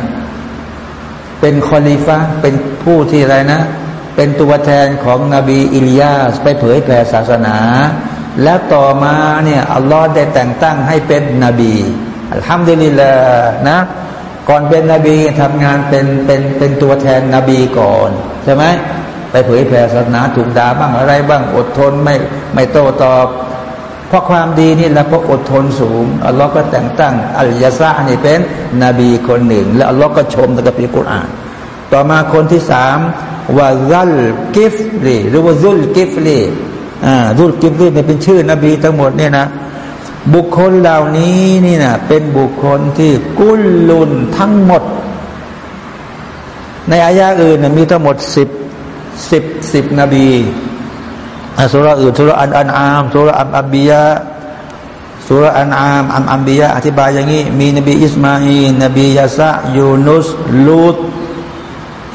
เป็นคอลีฟะเป็นผู้ที่อะไรนะ เป็นตัวแทนของนบีอิลยาส ไปเผยแผ่ศาสนา แล้วต่อมาเนี่ยอัลลอฮ์ได้แต่งตั้งให้เป็นนบีอัลฮัมดุลิลลาห์นะก่อนเป็นนบีทำงานเป็นเป็นเป็นตัวแทนนบีก่อนใช่ไหมไปเผยแผ่ศาสนาถูกด่าบ้างอะไรบ้างอดทนไม่ไม่โต้ตอบ เพราะความดีนี่แล้วก็อดทนสูงอัลลอฮ์ก็แต่งตั้งอัลยาซานี่เป็นนบีคนหนึ่ง และอัลลอฮ์ก็ชมในกัมภีร์กุรอาน ต่อมาคนที่สามว่าซัลกิฟลีหรือว่าซุลกิฟลี อ่าซุลกิฟลีเป็นชื่อนบีทั้งหมดเนี่ยนะ บุคคลเหล่านี้นี่นะเป็นบุคคลที่กุลลุนทั้งหมด ในอายะอื่นมีทั้งหมดสิบสิบสิบนบีสุรอื่นสุรอันอันอามสุรอัมอัมบียะสุรอันอามอัมอัมบียะอธิบายอย่างนี้ มีนบีอิสมาอีนนบียาซะยูนุสลูต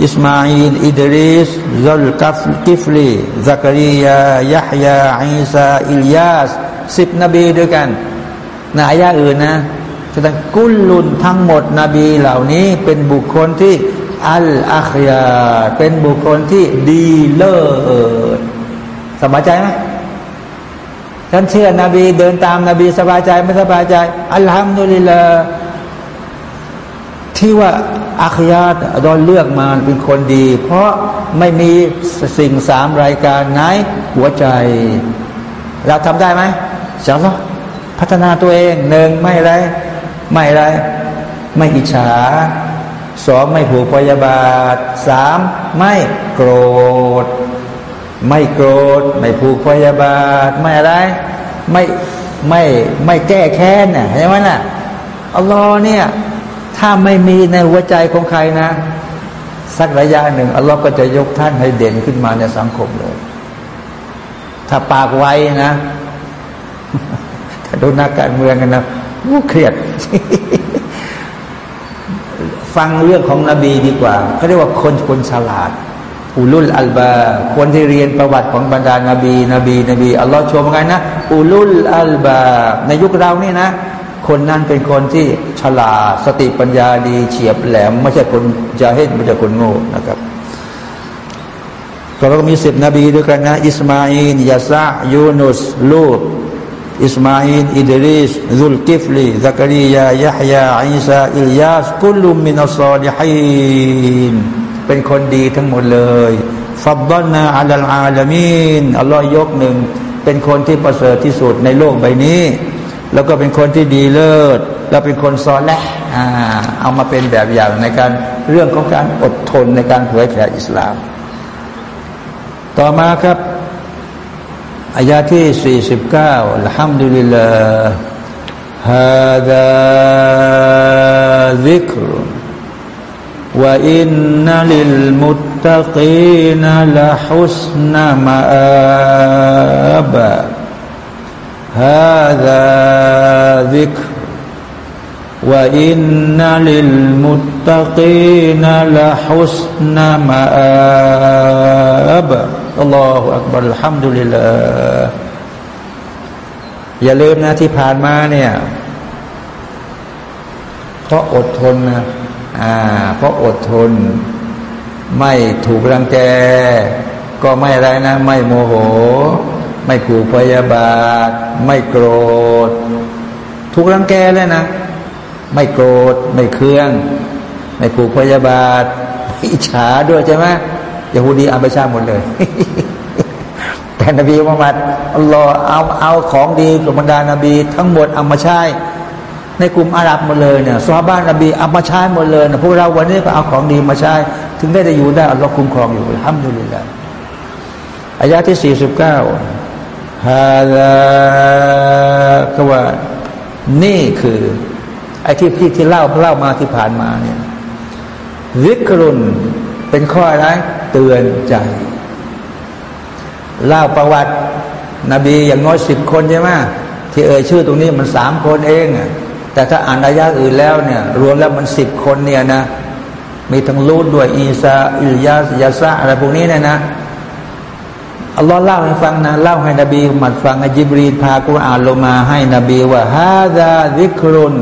อิสมาอีนอิดริสซุลกัฟกิฟลีซักรียายะฮยาอิสาอิลยาสสิบนบีด้วยกันในอายะอื่นนะแสดงكلทั้งหมดนบีเหล่านี้เป็นบุคคลที่الأخيارเป็นบุคคลที่ดีเลิศสบายใจไหมฉันเชื่อนบีเดินตามนบีสบายใจไม่สบายใจ อัลฮัมดุลิลลาที่ว่า อาคยาตโดนเลือกมาเป็นคนดี เพราะไม่มีสิ่งสามรายการไหนหัวใจ เราทำได้ไหมเจ้าพัฒนาตัวเองหนึ่งไม่ไร ไม่ไร ไม่อิจฉาสองไม่ผูกพยาบาทสามไม่โกรธ ไม่โกรธ ไม่ผูกพยาบาท ไม่อะไร ไม่ไม่ไม่แก้แค้นน่ะเห็นไหมน่ะอัลลอฮ์เนี่ย ถ้าไม่มีในหัวใจของใครนะ สักระยะหนึ่งอัลลอฮ์ก็จะยกท่านให้เด่นขึ้นมาในสังคมเลย ถ้าปากไว้นะถ้าดูนักการเมืองกันนะเครียด ฟังเรื่องของนบีดีกว่าเขาเรียกว่าคนคนฉลาดأولو الألباب คนที่เรียนประวัติของบรรดานาบี นบี นบี อัลลอฮ์ชมไงนะأولو الألباب ในยุคเรานี่นะ คนนั้นเป็นคนที่ฉลาดสติปัญญาดีเฉียบแหลม ไม่ใช่คนจะเห็นไม่ใช่คนโง่นะครับเราก็มีสิบนบีด้วยกันนะอิสมาอินยาซายูนุสลูดอิสมาอินอิดริสซุลกิฟลีซักรียายะฮยาอิสาอิลยาสكل من الصالحينเป็นคนดีทั้งหมดเลยฟับดอนนาอัลลอาลามีนอัลลอฮ์ยกหนึ่งเป็นคนที่ประเสริฐที่สุดในโลกใบนี้ แล้วก็เป็นคนที่ดีเลิศ แล้วเป็นคนซอนและเอามาเป็นแบบอย่างในการเรื่องของการอดทนในการเผยแผ่อิสลาม ต่อมาครับอายาที่สี่สิบเก้าอัลฮัมดุลิลลาฮาดาซิกรุวอินนัลิลมุตตะกีนละฮุสนมาอาบะ هذا ذكر وإن للمتقين لحسن مآب อัลลอฮฺอักบารฮัมดุลิลลาอย่าลืมนะที่ผ่านมาเนี่ย เพราะอดทนนะอ่า เพราะอดทน ไม่ถูกรังแก ก็ไม่อะไรนะ ไม่โมโห ไม่ผูกพยาบาท ไม่โกรธถูกรังแกเลยนะ ไม่โกรธ ไม่เคือง ไม่ผูกพยาบาทอิจฉาด้วยใช่ไหมยาฮูดีอาบชาหมดเลย แต่นบีมุฮัมมัดอัลลอฮ์เอาเอาของดีกับบรรดานาบี ทั้งหมดเอามาใช้ในกลุ่มอาหรับหมดเลยเนี่ยซอบ้านนบีเอามาใช้หมดเลยนะพวกเราวันนี้ก็เอาของดีมาใช้ ถึงได้จะอยู่ได้อัลลอฮ์คุ้มครองอยู่ห้ามดูเลยละอายะที่สี่สิบเก้า ฮาลาก็ว่า นี่คือ ไอ้ที่พี่ที่เล่าเล่ามาที่ผ่านมาเนี่ยวิกรุนเป็นข้ออะไรเตือนใจ เล่าประวัติ นบีอย่างน้อยสิบคนใช่ไหมที่เอ่ยชื่อตรงนี้มันสามคนเอง แต่ถ้าอ่านอายะอื่นแล้วเนี่ย รวมแล้วมันสิบคนเนี่ยนะ มีทั้งลูดด้วยอีซาอิลยาสยาซาอะไรพวกนี้เนี่ยนะ อัลลอฮ์เล่าให้ฟังนะเล่าให้นบีมัดฟังอจิบรีพากุรอานลงมาให้นบีว่าฮาดาซิกรุน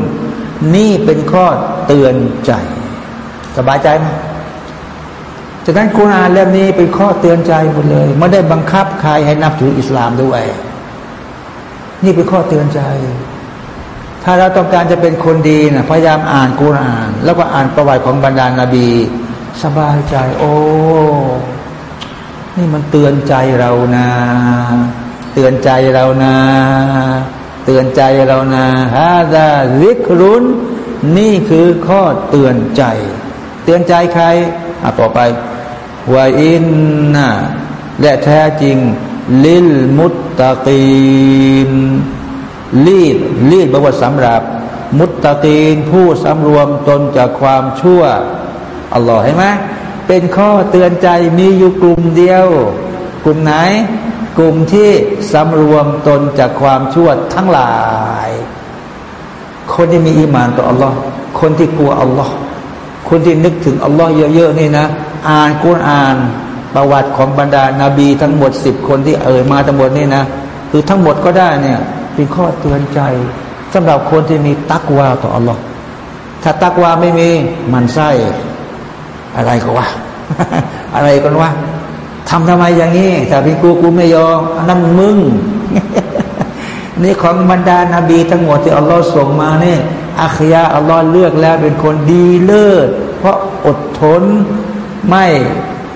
นี่เป็นข้อเตือนใจสบายใจไหมจากนั้นกุรอานเล่มนี้เป็นข้อเตือนใจหมดเลยไม่ได้บังคับใครให้นับถืออิสลามด้วย นี่เป็นข้อเตือนใจ ถ้าเราต้องการจะเป็นคนดีนะพยายามอ่านกุรอาน แล้วก็อ่านประวัติของบรรดานาบี สบายใจ โอ้ นี่มันเตือนใจเรานะ เตือนใจเรานะ เตือนใจเรานะฮาดาลิกรุนนี่คือข้อเตือนใจ เตือนใจใครอะต่อไปวาอินนะและแท้จริง ลิลมุตตะกีนลีดลีดบวชสำหรับ มุตตะกีนผู้สำรวมตนจากความชั่วอัลลอฮ์เห็นไหม เป็นข้อเตือนใจมีอยู่กลุ่มเดียว กลุ่มไหน กลุ่มที่สำรวมตนจากความชั่วทั้งหลาย คนที่มีอีมานต่ออัลลอฮ์คนที่กลัวอัลลอฮ์คนที่นึกถึงอัลลอฮ์เยอะๆนี่นะ อ่านกุรอานประวัติของบรรดานาบีทั้งหมดสิบคนที่เอ่ยมาทั้งหมดนี่นะคือทั้งหมดก็ได้เนี่ยเป็นข้อเตือนใจสำหรับคนที่มีตักวาต่ออัลลอฮ์ถ้าตักวาไม่มีมันไส้ อะไรก็ว่า อะไรกันวะทำทำไมอย่างนี้ถ้าพี่กูกูไม่ยอมนั่นมึง นี่ของบรรดานาบีทั้งหมดที่อัลลอฮ์ส่งมาเนี่ยอัคยาอัลลอฮ์เลือกแล้วเป็นคนดีเลิศ เพราะอดทนไม่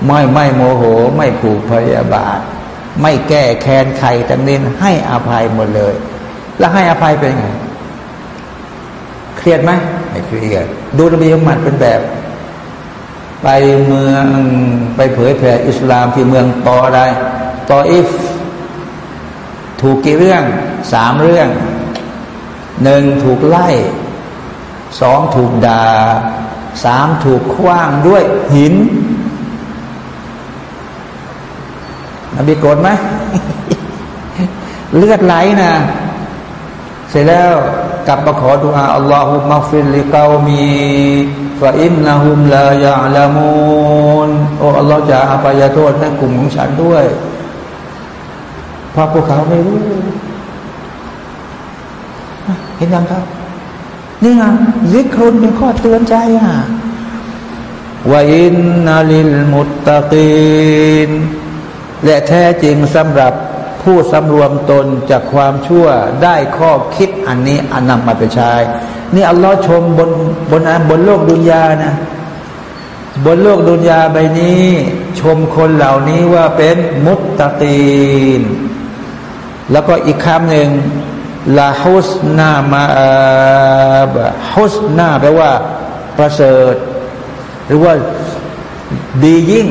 ไม่ไม่โมโห ไม่ผูกพยาบาท ไม่แก้แค้นใครแต่เน้นให้อภัยหมดเลย แล้วให้อภัยเป็นไง เครียดไหมไม่เครียดดูนบีมุฮัมมัดเป็นแบบ ไปเมืองไปเผยแผ่อิสลามที่เมืองตออะไรตออิฟ ถูกกี่เรื่องสามเรื่องหนึ่งถูกไล่สองถูกดา่าสามถูกคว้างด้วยหินนบีโกรธไหมเลือดไหลนะ เสร็จแล้วกลับมาขอดุอาاللهم اغفر لقومي فإنهم لا يعلمون โอ้อัลลอฮ์จะอภัยโทษให้กลุ่มของฉันด้วยเพราะพวกเขาไม่รู้เห็นยังครับ นี่ไงذكرเป็นข้อเตือนใจอะว่าإن للمتقีนและแท้จริงสำหรับผู้สำรวมตนจากความชั่วได้ข้อคิดอันนี้อันนำมาไปใช้ นี่อัลลอฮ์ชมบนบนบนโลกดุนยานะ บนโลกดุนยาใบนี้ ชมคนเหล่านี้ว่าเป็นมุตตะกีน แล้วก็อีกคำหนึ่งลาฮุสนามาฮุสนาแปลว่า ประเสริฐ หรือว่าดียิ่ง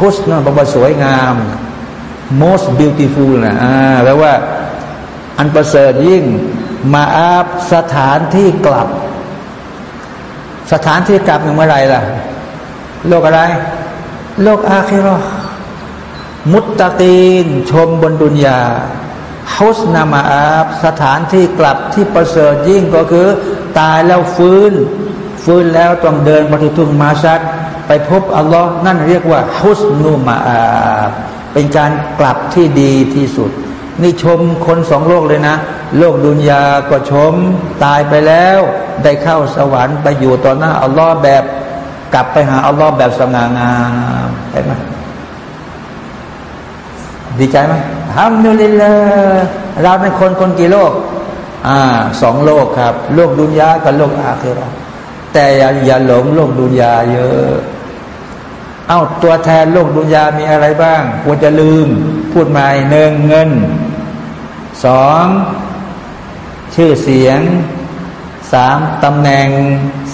ฮุสนาแปลว่าสวยงาม most beautiful นะแปลว่า อันประเสริฐยิ่ง มาอาบสถานที่กลับ สถานที่กลับเมื่อไรล่ะ โลกอะไร โลกอาคิรอมุตตะกีน ชมบนดุนยาฮุสนามาอาบสถานที่กลับที่ประเสริฐยิ่งก็คือ ตายแล้วฟื้น ฟื้นแล้วต้องเดินไปที่ทุ่งมาชัด ไปพบอัลลอฮ์นั่นเรียกว่าฮุสนูมาอาบเป็นการกลับที่ดีที่สุด นี่ชมคนสองโลกเลยนะ โลกดุนยาก็ชม ตายไปแล้ว ได้เข้าสวรรค์ไปอยู่ต่อหน้าอัลลอฮ์แบบ กลับไปหาอัลลอฮ์แบบสง่างามเห็นไหมดีใจไหมทำนูลิลละเราเป็นคนคนกี่โลก อ่าสองโลกครับ โลกดุนยากับโลกอาคือเราแต่อย่าอย่าหลงโลกดุนยาเยอะ เอาตัวแทนโลกดุนยามีอะไรบ้าง ควรจะลืม พูดใหม่หนึ่งเงินสอง ชื่อเสียงสามตำแหน่ง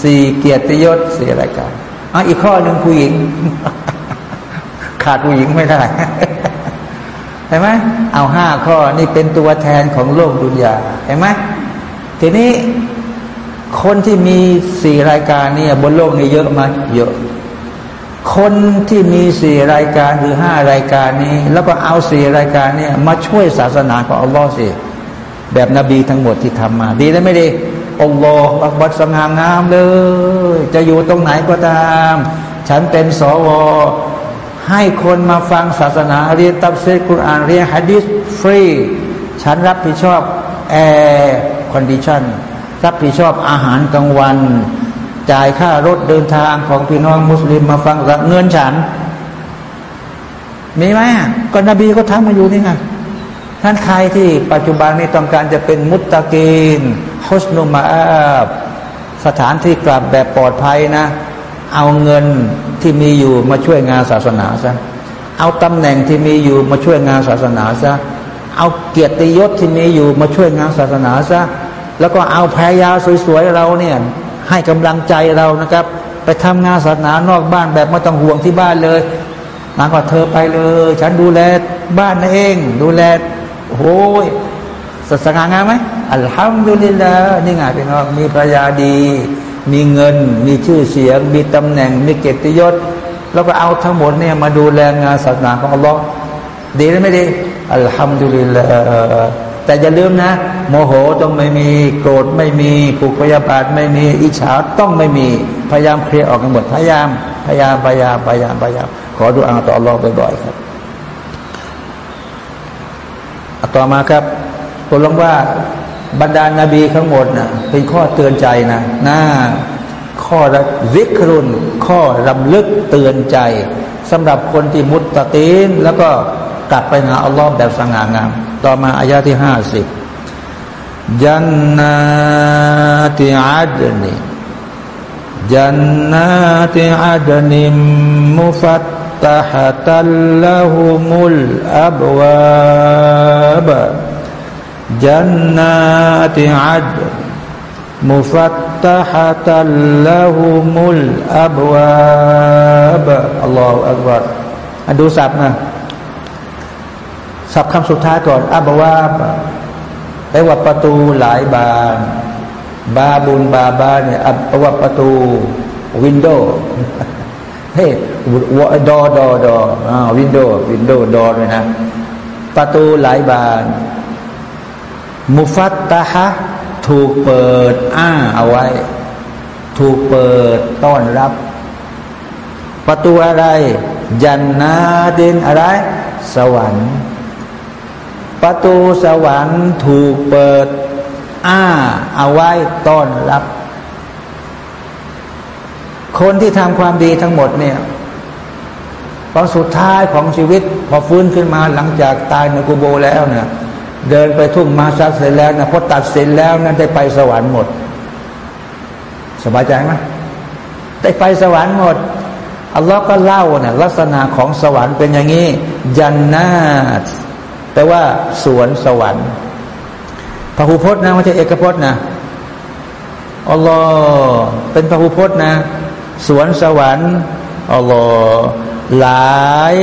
สี่เกียรติยศสี่อะไรกันอะอีกข้อหนึ่งผู้หญิง ขาดผู้หญิงไม่ได้เห็นไหมเอาห้าข้อนี่เป็นตัวแทนของโลกดุนยาเห็นไหมทีนี้คนที่มีสี่รายการนี่บนโลกนี้เยอะมากเยอะ คนที่มีสี่รายการหรือห้ารายการนี้ แล้วก็เอาสี่รายการเนี่ยมาช่วยศาสนาของอัลลอฮ์สิ แบบนบีทั้งหมดที่ทำมา ดีได้ไม่ดีอัลลอบักบัดสง่างามเลย จะอยู่ตรงไหนก็ตาม ฉันเป็นสวให้คนมาฟังศาสนาเรียนตัฟซีรกุรอานเรียนฮะดิษฟรี ฉันรับผิดชอบ air condition รับผิดชอบอาหารกลางวัน จ่ายค่ารถเดินทางของพี่น้องมุสลิมมาฟังเงินฉัน มีไหมก็นบีก็ทำมาอยู่นี่ไง ท่านใครที่ปัจจุบันนี้ต้องการจะเป็นمتقينฮุสนุมาอาบสถานที่กลับแบบปลอดภัยนะ เอาเงินที่มีอยู่มาช่วยงานศาสนาซะเอาตำแหน่งที่มีอยู่มาช่วยงานศาสนาซะเอาเกียรติยศที่มีอยู่มาช่วยงานศาสนาซะแล้วก็เอาภรรยาสวยๆเราเนี่ยให้กำลังใจเรานะครับ ไปทำงานศาสนานอกบ้านแบบไม่ต้องห่วงที่บ้านเลยนางก็เธอไปเลย ฉันดูแลบ้านนั่นเอง ดูแล โอ้ยศาสนางามไหมอัลฮัมดุลิลละนี่ไงพี่น้องมีภรรยาดี มีเงิน มีชื่อเสียง มีตำแหน่ง มีเกียรติยศ แล้วก็เอาทั้งหมดเนี่ยมาดูแลงานศาสนาของอัลลอฮ์ดีหรือไม่ดีอัลฮัมดุลิลละแต่อย่าลืมนะ โมโหต้องไม่มีโกรธไม่มีผูกพยาบาทไม่มีอิจฉาต้องไม่มีพยายามเคลียร์ออกกันหมดพยายามพยายามพยายามพยายามพยายามขอดูอาต่ออัลลอฮ์บ่อยๆครับ ต่อมาครับผมลงว่าบรรดานาบีทั้งหมดนะ่ะเป็นข้อเตือนใจนะหน้าข้อวิกรุนข้อรำลึกเตือนใจสำหรับคนที่มุตตะตีนแล้วก็กลับไปหาอัลลอฮ์แบบสง่างาม ต่อมาอายาที่ห้าสิบจันนาติอัดนีจันนาติอัดนิมุฟัต ตะฮะตัลละหุมุลอับวาบ جنات عدن مفتحة لهم الأبواب الله أكبر ดูสับนะสับคำสุดท้ายก่อนอับวาบแปลว่าประตูหลายบาน บาบุญบาบานเนี่ยอับว่าประตูวินโดว์ เฮ้วดอดอดอ่าวินโดว์วินโดว์ดอเลยนะ ประตูหลายบาน มุฟัตตะฮะถูกเปิดอ้าเอาไว้ ถูกเปิดต้อนรับ ประตูอะไร ยันนาเดินอะไร สวรรค์ ประตูสวรรค์ถูกเปิด อ้าเอาไว้ต้อนรับ คนที่ทำความดีทั้งหมดเนี่ยตอนสุดท้ายของชีวิต พอฟื้นขึ้นมาหลังจากตายในกูโบแล้วเนี่ยเดินไปทุ่งมาชัดเสร็จแล้วนะพอตัดสินแล้วนั้นได้ไปสวรรค์หมด สบายใจไหมได้ไปสวรรค์หมดอัลลอฮ์ก็เล่าเนี่ยลักษณะของสวรรค์เป็นอย่างนี้ยันนาตแปลว่าสวนสวรรค์พระหูพจน์นะไม่ใช่เอกพจน์นะอัลลอฮ์เป็นพระหูพจน์นะ สวนสวรรค์อัลลอฮ์หลาย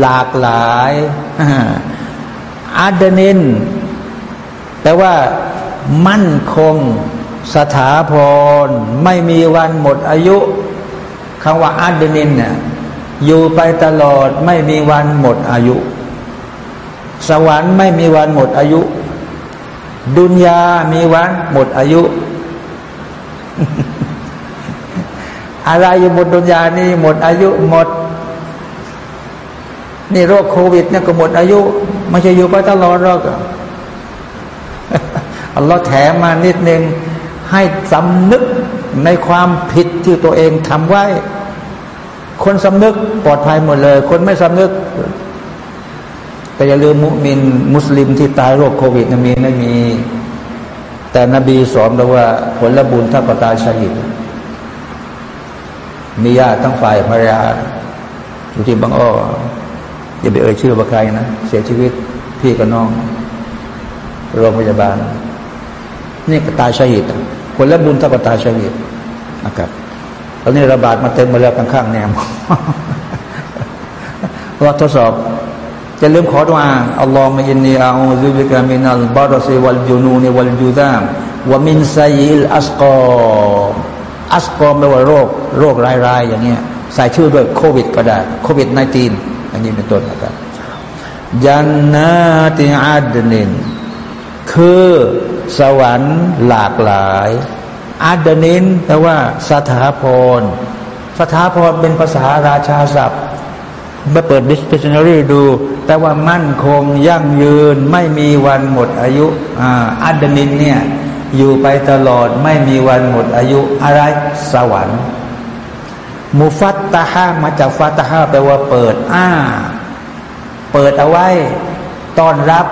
หลากหลายอาดนินแปลว่ามั่นคงสถาพร ไม่มีวันหมดอายุคำว่าอาดนินเนี่ยอยู่ไปตลอดไม่มีวันหมดอายุ สวรรค์ไม่มีวันหมดอายุ ดุนยามีวันหมดอายุ อะไรอยู่บนดุนยานี่หมดอายุหมด นี่โรคโควิดเนี่ยก็หมดอายุไม่ใช่อยู่ไปตลอดหรอกอัลลอฮ์แถมมานิดนึงให้สำนึกในความผิดที่ตัวเองทำไว้ คนสำนึกปลอดภัยหมดเลย คนไม่สำนึก แต่อย่าลืมมุมิน มุสลิมที่ตายโรคโควิดมีไม่มี แต่นบีสอนเราว่าผลบุญถ้าก็ตายชหิด มีญาติทั้งฝ่ายภรรยาอยู่ที่บางอ้ออย่าไปเอ่ยชื่อว่าใครนะ เสียชีวิตพี่กับน้อง โรงพยาบาล นี่ก็ตายชาหิตคนละบุญเท่ากับตายชาหิตนะครับตอนนี้ระบาดมาเต็มมาแล้วข้างๆแนมเราทดสอบจะลืมขอดุอาอัลลอฮฺมะอินนีอาอูซุบิกามินัลบารัซีวัลจูนูนีวัลจูดามวะมินไซยิลอัสกอม อัสกอมแปลว่าโรค โรคร้ายๆอย่างเงี้ยใส่ชื่อด้วยโควิด ก็ได้โควิด -19 อันนี้เป็นต้นนะครับยันนาติอาดนินคือสวรรค์หลากหลายอาดนินแปลว่าสถาพรสถาพรเป็นภาษาราชาศัพท์มื่อเปิดดิสเพชนารีดูแปลว่ามั่นคงยั่งยืนไม่มีวันหมดอายุอาดนินเนี่ย อยู่ไปตลอดไม่มีวันหมดอายุอะไรสวรรค์ มุฟัตตาฮามาจากฟัตตาฮาแปลว่าเปิดอ้า เปิดเอาไว้ต้อนรับ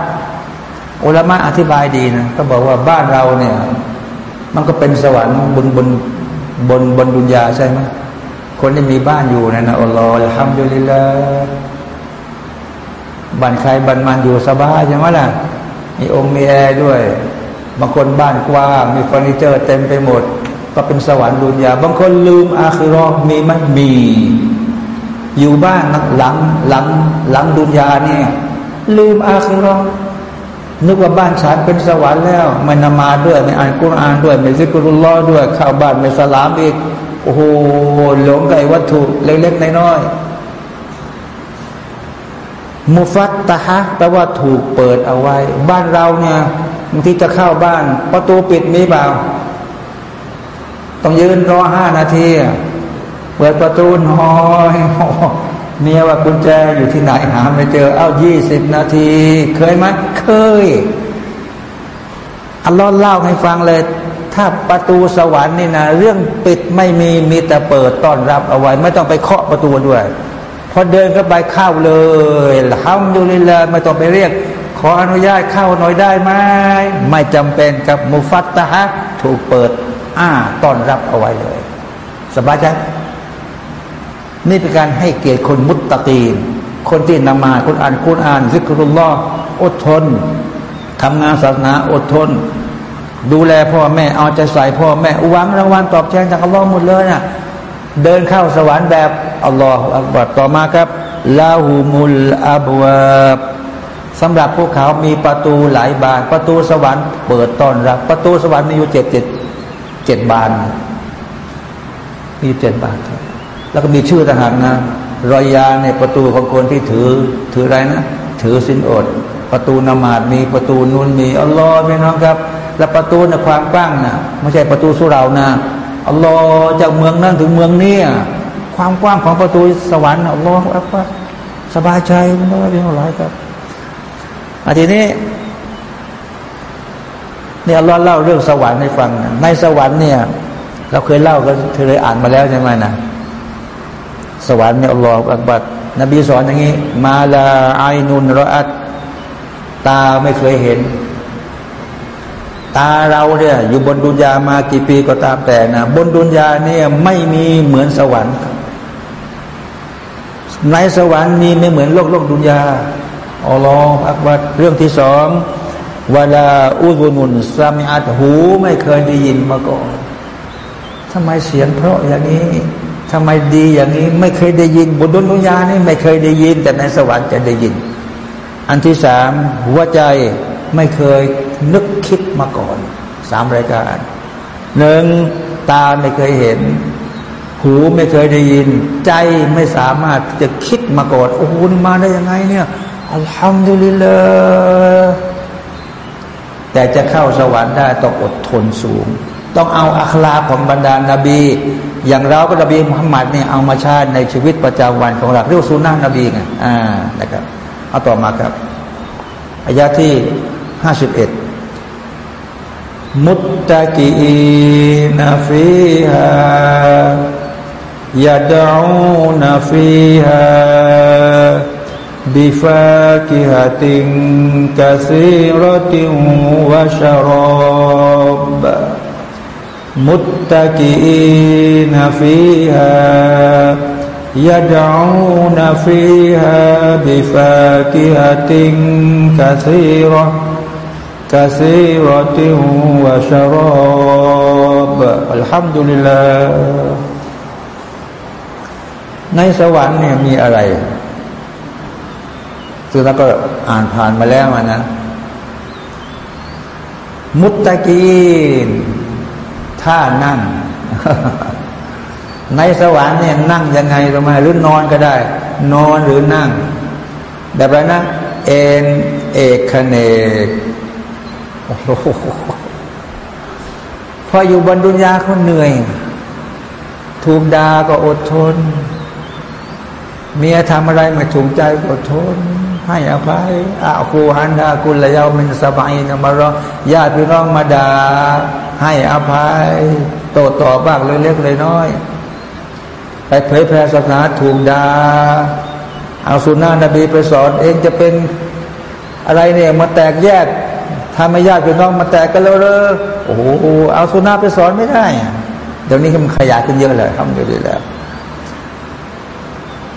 อุลามะอธิบายดีนะก็บอกว่าบ้านเราเนี่ย มันก็เป็นสวรรค์บนบนบนบนดุนยาใช่ไหมคนที่มีบ้านอยู่นะนะอัลลอฮฺทำดุลิลละบ้านใครบ้านมันอยู่สบายใช่ไหมล่ะมีองค์มีแอร์ด้วย บางคนบ้านกว้าง มีเฟอร์นิเจอร์เต็มไปหมด ก็เป็นสวรรค์ดุนยา บางคนลืมอาคิรอมีไหมมี อยู่บ้านหลังหลังหลังดุนยาเนี่ยลืมอาคิรอนึกว่าบ้านฉันเป็นสวรรค์แล้วไม่นมาด้วยไม่อ่านกุรอานด้วยไม่ซิกรุลลอด้วยเข้าบ้านไม่สลามอีกโอ้โหหลงกับวัตถุเล็กๆน้อยๆมุฟัตตะฮะแปลว่าถูกเปิดเอาไว้ บ้านเราเนี่ย บางทีจะเข้าบ้านประตูปิดมีเปล่า ต้องยืนรอห้านาทีเปิดประตูหน่อยเมียว่ากุญแจอยู่ที่ไหนหาไม่เจอ เอ้ายี่สิบนาที เคยไหมเคยอัลลอฮ์เล่าให้ฟังเลย ถ้าประตูสวรรค์นี่นะเรื่องปิดไม่มีมีแต่เปิดต้อนรับเอาไว้ ไม่ต้องไปเคาะประตูด้วย พอเดินเข้าไปเข้าเลยทำดูเลยละไม่ต้องไปเรียก ขออนุญาตเข้าหน่อยได้ไหมไม่จำเป็นกับมุฟัตตะฮะถูกเปิดอ้าต้อนรับเอาไว้เลย สบายใจนี่เป็นการให้เกียรติคนมุตตะกีนคนที่นมาคนอ่านคุณอ่านซิกรุลลออดทนทำงานศาสนาอดทน ดูแลพ่อแม่เอาใจใส่พ่อแม่หวังรางวัลตอบแทนจากอัลลอฮ์หมดเลยนะ่ะเดินเข้าสวรรค์แบบอัลลอฮฺอักบัดต่อมาครับลาหูมุลอับวาบ สำหรับพวกเขามีประตูหลายบาน ประตูสวรรค์เปิดต้อนรับ ประตูสวรรค์มีอยู่เจ็ดเจ็ดเจ็ดบาน มีเจ็ดบาน แล้วก็มีชื่อทหารนะรอยยาในประตูของคนที่ถือ ถืออะไรนะ ถือสินอด ประตูนมาดมีประตูนุนมีอัลลอฮ์พี่น้องครับ และประตูในความกว้างนะไม่ใช่ประตูสุรานะอัลลอฮ์จากเมืองนั้นถึงเมืองนี้ความกว้างของประตูสวรรค์อัลลอฮ์อัลลอฮ์สบายใจไม่ต้องเป็นอะไรครับ อาทีนี้เนี่ยอัลลอฮ์เล่าเรื่องสวรรค์ให้ฟัง ในสวรรค์เนี่ย เราเคยเล่ากันเคยอ่านมาแล้วใช่ไหมนะสวรรค์เนี่ยอัลลอฮฺอักบัดนบีสอนอย่างนี้ มาลาไอนุนรอัตตาไม่เคยเห็น ตาเราเนี่ย อยู่บนดุนยามากี่ปีก็ตามแต่นะบนดุนยาเนี่ยไม่มีเหมือนสวรรค์ ในสวรรค์มีไม่เหมือนโลกโลกดุนยา อัลลอฮฺอักบัดเรื่องที่สองเวลาอุซุนุนสามิอัตหูไม่เคยได้ยินมาก่อนทำไมเสียงเพราะอย่างนี้ทำไมดีอย่างนี้ ไม่เคยได้ยินบุญดุนยานี่ไม่เคยได้ยิน แต่ในสวรรค์จะได้ยิน อันที่สามหัวใจไม่เคยนึกคิดมาก่อนสามรายการหนึ่งตาไม่เคยเห็น หูไม่เคยได้ยิน ใจไม่สามารถจะคิดมาก่อนโอ้โหมาได้ยังไงเนี่ย อัลฮัมดุลิลลาห์แต่จะเข้าสวรรค์ได้ต้องอดทนสูง ต้องเอาอัคลาของบรรดานาบี อย่างเราก็นบีมุฮัมมัดเนี่ยเอามาใช้ในชีวิตประจำวันของเราเรียกสุนนะนบีไงอ่านะครับเอาต่อมาครับอายะที่ห้าสิบเอ็ดมุตตะกีนฟีฮายาดูนฟีฮาฟาคิฮะติงกะซีรติวะชา รอบ متكئين فيها يدعون فيها بفاكهة كثيرة كثيرة وشراب الحمد لله ในสวรรค์เนี่ยมีอะไร ซึ่งเราก็อ่านผ่านมาแล้วนะ มุตตะกีนท่านั่ง ในสวรรค์เนี่ยนั่งยังไงรู้ไหมหรือนอนก็ได้ นอนหรือนั่ง แบบไรนะ เอ็นเอกเนกพออยู่บนดุนยาเขาเหนื่อย ถูกด่าก็อดทน เมียทำอะไรไม่ถูกใจก็อดทน ให้อภัยอาคูฮันดากุลยามินสบายนมารอญาติพี่น้องมาดา่าให้อภัย โตต่อบ้างเล็กๆเลยน้อย ไปเผยแพร่ศาสนาถูกดา่าเอาสุนนะนบีไปสอนเองจะเป็นอะไรเนี่ยมาแตกแยกทำให้ญาติพี่น้องมาแตกกันแล้วเลยโอ้โหเอาสุนนะไปสอนไม่ได้ เดี๋ยวนี้มันขยายขึ้นเยอะเลยทำอยู่ดีแล้ว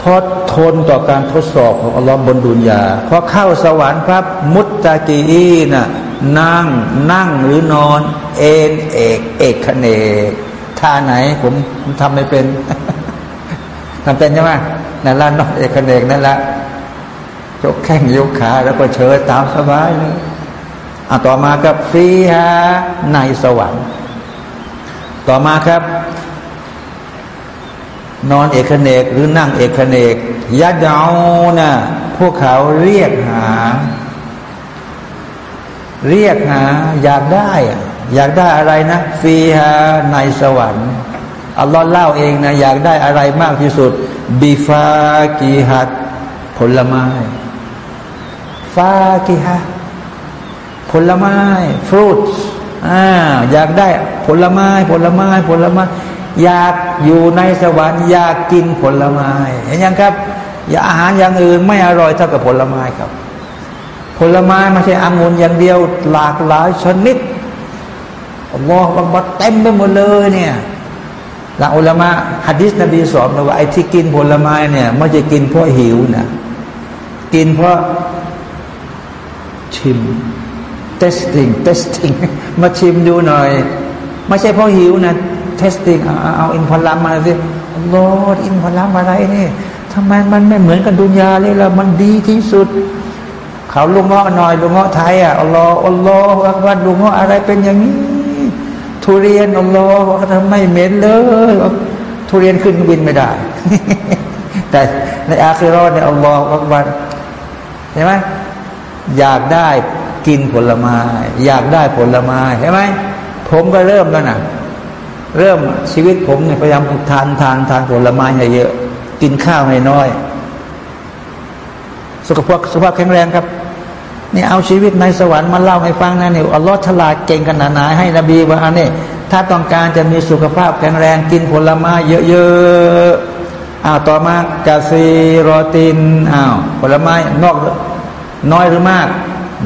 พพอทนต่อการทดสอบของอัลลอฮ์บนดุนยาพอเข้าสวรรค์ครับ มุตตะกีน่ะนั่งนั่งหรือนอน เอ็นเอกเอกขเนกท่าไหนผมทำไม่เป็นทำเป็นใช่ไหมนั่นละนอนเอกขเนกนั่นละยกแข้งยกขาแล้วก็เชิญตามสบายเลยอะต่อมากับฟีฮาในสวรรค์ ต่อมาครับ นอนเอกเนกหรือนั่งเอกเนกยัดเอานะ่ะพวกเขาเรียกหา เรียกหา อยากได้ อยากได้อะไรนะฟีฮาในสวรรค์อัลลอฮ์เล่าเองนะอยากได้อะไรมากที่สุดบีฟากีฮัดผลไม้ ฟากีฮะผลไม้ฟรุตอ่าอยากได้ผลไม้ ผลไม้ ผลไม้ อยากอยู่ในสวรรค์อยากกินผลไม้ เห็นยังครับอย่าอาหารอย่างอื่นไม่อร่อยเท่ากับผลไม้ครับ ผลไม้ไม่ใช่องุ่นอย่างเดียวหลากหลายชนิดอัลลอฮฺบักเต็มไปหมดเลยเนี่ยหลักอุลามะฮัดดิสนบีสอนว่าไอ้ที่กินผลไม้เนี่ยไม่จะกินเพราะหิวนะกินเพราะชิม testing testing มาชิมดูหน่อย ไม่ใช่เพราะหิวนะ testing เอาเอาอินพลัมมาสิโลดอินพลัมอะไรนี่ทำไมมันไม่เหมือนกับดุนยาเลยล่ะมันดีที่สุด เขาลุงเงาะหน่อยลุงเงาะไทยอะอัลลอฮ์อัลลอฮ์ว่าลุงเงาะอะไรเป็นอย่างนี้ ทุเรียนอัลลอฮ์ว่าทำไม่เหม็นเลยทุเรียนขึ้นบินไม่ได้ แต่ในอาคิรอดเนี่ยอัลลอฮ์ว่าเห็นไหมอยากได้กินผลไม้ อยากได้ผลไม้ใช่ไหมผมก็เริ่มแล้วนะ เริ่มชีวิตผมเนี่ยพยายามทานทานทานผลไม้เยอะๆกินข้าวให้น้อยสุขภาพสุขภาพแข็งแรงครับนี่เอาชีวิตในสวรรค์มาเล่าให้ฟังนะเนี่ยอัลลอฮ์ฉลาดเก่งขนาดไหนให้นบีว่าอันนี้ถ้าต้องการจะมีสุขภาพแข็งแรงกินผลไม้เยอะๆอ้าวต่อมากาซีโรตินอ้าวผลไม้นอกน้อยหรือมาก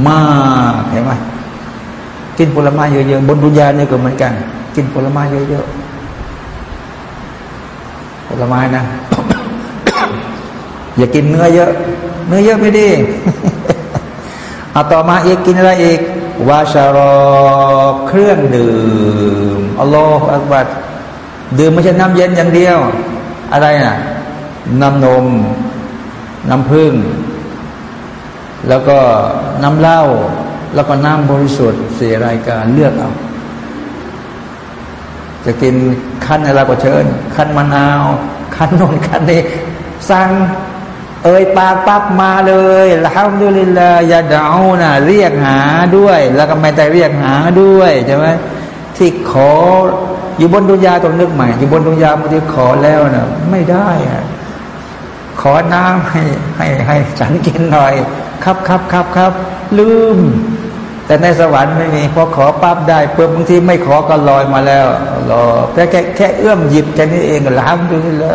มากเห็นไหมกินผลไม้เยอะๆบนดุนยาเนี่ยก็เหมือนกัน กินผลไม้เยอะๆผลไม้นะ อย่ากินเนื้อเยอะ เนื้อเยอะไม่ดีเอาต่อมาอีกกินอะไรอีกวาชารอเครื่องดื่มอัลลอฮฺอักบัดดื่มไม่ใช่น้ำเย็นอย่างเดียว อะไรนะ่ะน้ำนม น้ำผึ้งแล้วก็น้ำเหล้าแล้วก็น้ำบริสุทธิ์สี่รายการเลือกเอา จะกินขั้นอะไรก็เชิญขั้นมะนาวขั้นนนขั้นนี้สั่งเอ่ยปากปั๊บมาเลยละฮัมดุลิลลายาดานะเรียกหาด้วย แล้วก็ไม่ได้เรียกหาด้วยใช่ไหมที่ขออยู่บนดุนยาต้องนึกใหม่ อยู่บนดุนยาบางทีขอแล้วนะไม่ได้อะขอน้ำให้ให้ให้ฉันกินหน่อย ครับครับครับครับลืม แต่ในสวรรค์ไม่มีพอขอปั๊บได้เปิดบางทีไม่ขอก็ลอยมาแล้วรอแค่แค่แค่เอื้อมหยิบแค่นี้เองละฮัมดุลิลละ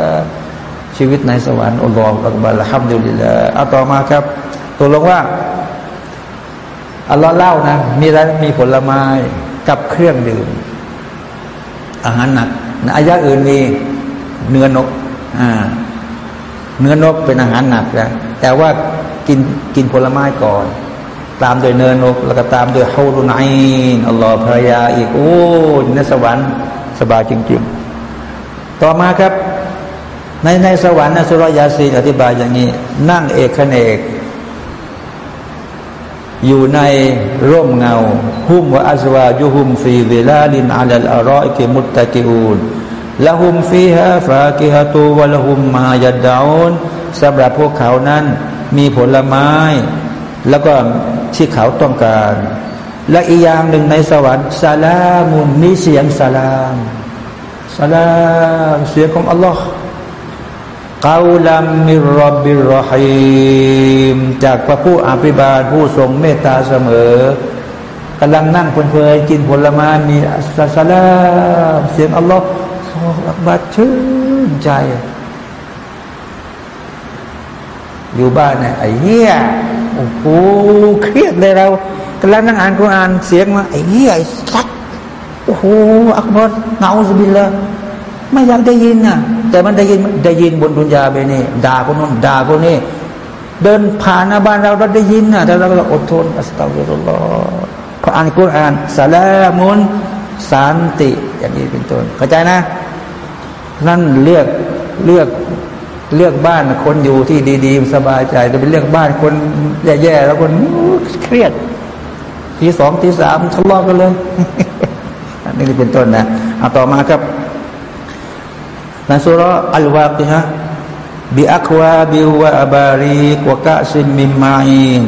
ชีวิตในสวรรค์อัลลอฮฺอักบารละฮัมดุลิลละเอาต่อมาครับตัวลงว่าอัลลอฮ์เล่านะ มีอะไรมีผลไม้กับเครื่องดื่ม อาหารหนักในอายะอื่นมีเนื้อนกอ่าเนื้อนกเป็นอาหารหนักนะแต่ว่ากินกินผลไม้ก่อน ตามโดยเนื้อนกแล้วก็ตามโดยฮารุนัยอัลลอฮฺภรรยาอีกโอ้ยในสวรรค์สบายจริง ๆ ต่อมาครับในในสวรรค์นะสุรยาสีอธิบายอย่างนี้ นั่งเอกเนก อยู่ในร่มเงา หุมวะอัซวาจุหุมฟีเวลาลินอาลลอารออิกิมุตตะกิอูนละหุมฟีฮาฟากิฮะตูวะละหุมมายัดดาอุนสำหรับพวกเขานั้น มีผลไม้ แล้วก็ ที่เขาต้องการ และอีกอย่างหนึ่งในสวรรค์ซาลามุนมีเสียงสลามสลามเสียงของอัลลอฮ์กาลัมมิรบบิรฮิมจากพระผู้อภิบาลผู้ทรงเมตตาเสมอกำลังนั่งเพลินๆกินผลไม้มีสลามเสียงอัลลอฮ์บัดชื่นใจ อยู่บ้านเนี่ยไอ้เหี้ย อ้โหเครียดเลยเรากำลังนั่งอ่านกุรอานเสียงมาไอ้เหี้ยไอ้สัตโอ้โหอักบารนาอุสบิลละไม่อยากได้ยินน่ะแต่มันได้ยินได้ยินบนดุนยาไปนี่ด่าคนนู้นด่าคนนี้เดินผ่านหน้าบ้านเราเราได้ยินนะแต่เราก็อดทนอัสตัฟิรุลลอฮ์พออ่านกุรอานสลามุนสันติ อย่างนี้เป็นต้นเข้าใจนะ นั่นเลือกเลือก เลือกบ้านคนอยู่ที่ดีๆสบายใจแต่เป็นเลือกบ้านคนแย่ๆแล้วคนเครียด ทีสองทีสามทะเลาะกันเลยอันี่เป็นต้นนะเอาต่อมาครับในสุรอัลวากิฮะบิอัควาบิวะอบารีกวกะซิมมิมมาอิน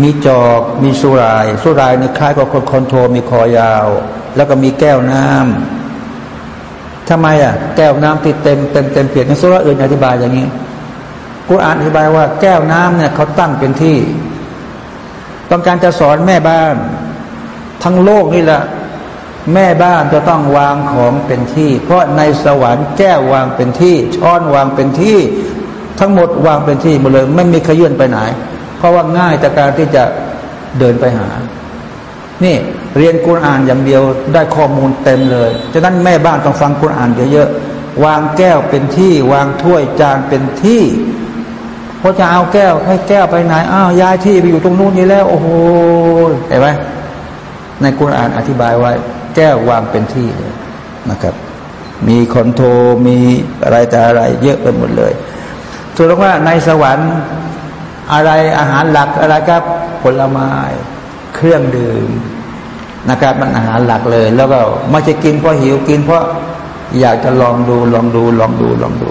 มีจอกมีสุราย สุรายนี่คล้ายกับคนคอนโทรมีคอยาว แล้วก็มีแก้วน้ำ ทำไมอะแก้วน้ำติดเต็มเต็มเต็มเปียกในสูเราะฮ์อื่นอธิบายอย่างนี้กุรอานอธิบายว่าแก้วน้ำเนี่ยเขาตั้งเป็นที่ ต้องการจะสอนแม่บ้าน ทั้งโลกนี่แหละแม่บ้านจะต้องวางของเป็นที่ เพราะในสวรรค์แก้ววางเป็นที่ ช้อนวางเป็นที่ ทั้งหมดวางเป็นที่หมดเลยไม่มีขยื่นไปไหน เพราะว่าง่ายจากการที่จะเดินไปหา นี่ เรียนกุรอานอย่างเดียวได้ข้อมูลเต็มเลย ฉะนั้นแม่บ้านต้องฟังกุรอานเยอะๆ วางแก้วเป็นที่ วางถ้วยจานเป็นที่พอจะเอาแก้ว ให้แก้วไปไหน อ้าวย้ายที่ไปอยู่ตรงนู้นนี่แล้ว โอ้โห เห็นไหมในกุรอานอธิบายไว้ แก้ววางเป็นที่เลยนะครับ มีคอนโทรมีอะไรแต่อะไร เยอะไปหมดเลยถือว่าในสวรรค์อะไรอาหารหลักอะไรครับผลไม้ เครื่องดื่ม นะครับมันอาหารหลักเลย แล้วก็ไม่จะกินเพราะหิวกิน เพราะอยากจะลองดูลองดูลองดูลองดู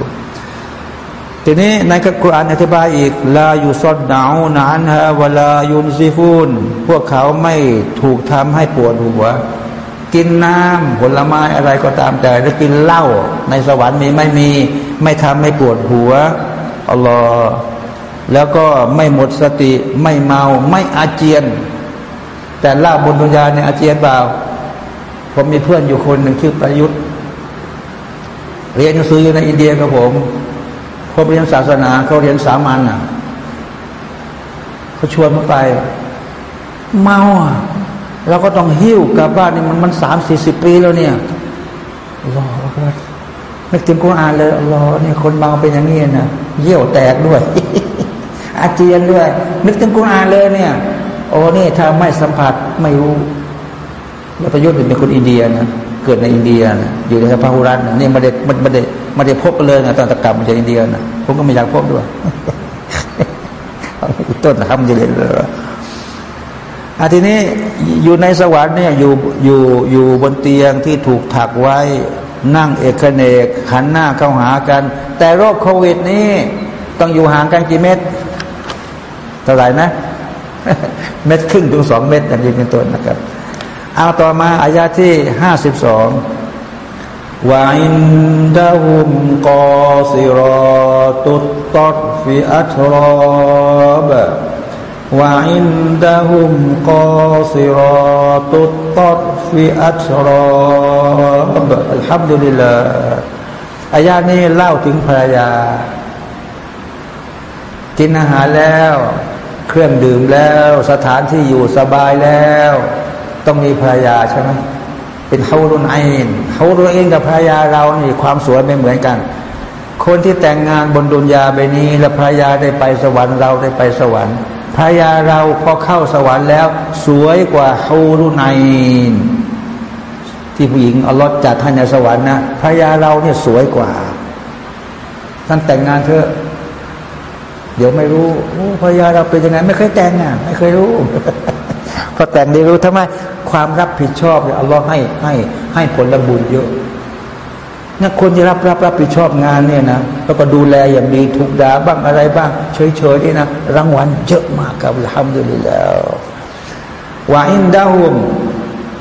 ทีนี้ในกักุรอานอธิบายอีกลาอยู่ซอดหนาวหนานฮะเวลายุนซีฟูนพวกเขาไม่ถูกทำให้ปวดหัว กินน้ำผลไม้อะไรก็ตามแต่ถ้ากินเหล้าในสวรรค์มีไม่มีไม่ทำไม่ปวดหัวอัลลอฮ์แล้วก็ไม่หมดสติไม่เมาไม่อาเจียน แต่ลาบนดุนยาเนี่ยอาเจียนเปล่าผมมีเพื่อนอยู่คนหนึ่งชื่อประยุทธ์ เรียนหนังสืออยู่ในอินเดียกับผมเขาเรียนศาสนาเขาเรียนสามัญอะเขาชวนมาไป เมาอะเราก็ต้องหิ้วกลับบ้านนี่มันมันสามสี่สิบปีแล้วเนี่ยรอครับนึกถึงกุรอานเลยรอเนี่ยคนเมาเป็นอย่างนี้นะเยี่ยวแตกด้วย อาเจียนด้วย นึกถึงกุรอานเลยเนี่ย โอ้นี่ถ้าไม่สัมผัสไม่รู้แล้วประยุทธ์เป็นคนอินเดียนะเกิดในอินเดียนะอยู่ในพาหุรัตนะนี่มาเด็มามาเด็มาเด็พบกันเลยนะตอนตะกลับมาจากอินเดียนะผมก็ไม่อยากพบด้วยต้นทำอยู่เลยอาทีนี้อยู่ในสวรรค์เนี่ยอยู่อยู่อยู่บนเตียงที่ถูกถักไว้นั่งเอกเนกขันหน้าเข้าหากัน แต่โรคโควิดนี้ต้องอยู่ห่างกันกี่เมตร เท่าไหร่นะ เม็ดครึ่งถึงสองเม็ดอย่างนี้เป็นต้นนะครับ เอาต่อมาอายาที่ห้าสิบสองวาอินดาหุมกอซิรอตุตตฟิอัตรอบวาอินดาหุมกอซิรอตุตตอฟิอัตรอบอัลฮัมดุลิลลาอายานี้เล่าถึงภรรยา กินอาหารแล้ว เครื่องดื่มแล้ว สถานที่อยู่สบายแล้ว ต้องมีภรรยาใช่ไหมเป็นเฮารุนไอนเฮารุนไอนกับภรรยาเรานี่ความสวยไม่เหมือนกัน คนที่แต่งงานบนดุนยาใบนี้ แล้วภรรยาได้ไปสวรรค์เราได้ไปสวรรค์ภรรยาเราพอเข้าสวรรค์แล้ว สวยกว่าเฮูรุนไอนที่ผู้หญิงอัลลอฮ์จัดท่านในสวรรค์นะภรรยาเราเนี่ยสวยกว่าท่านแต่งงานเถอะ เดี๋ยวไม่รู้ภรรยาเราเป็นยังไงไม่เคยแต่งอะไม่เคยรู้พอแต่งได้รู้ทำไมความรับผิดชอบเนี่ยอัลลอฮ์ให้ให้ให้ผลบุญเยอะนี่ยคนที่รับรับรับผิดชอบงานเนี่ยนะแล้วก็ดูแลอย่างดีถูกด่าบ้างอะไรบ้างเฉยๆนี่นะรางวัลเยอะมากกับทำดูดีแล้วว่าอินดาฮุม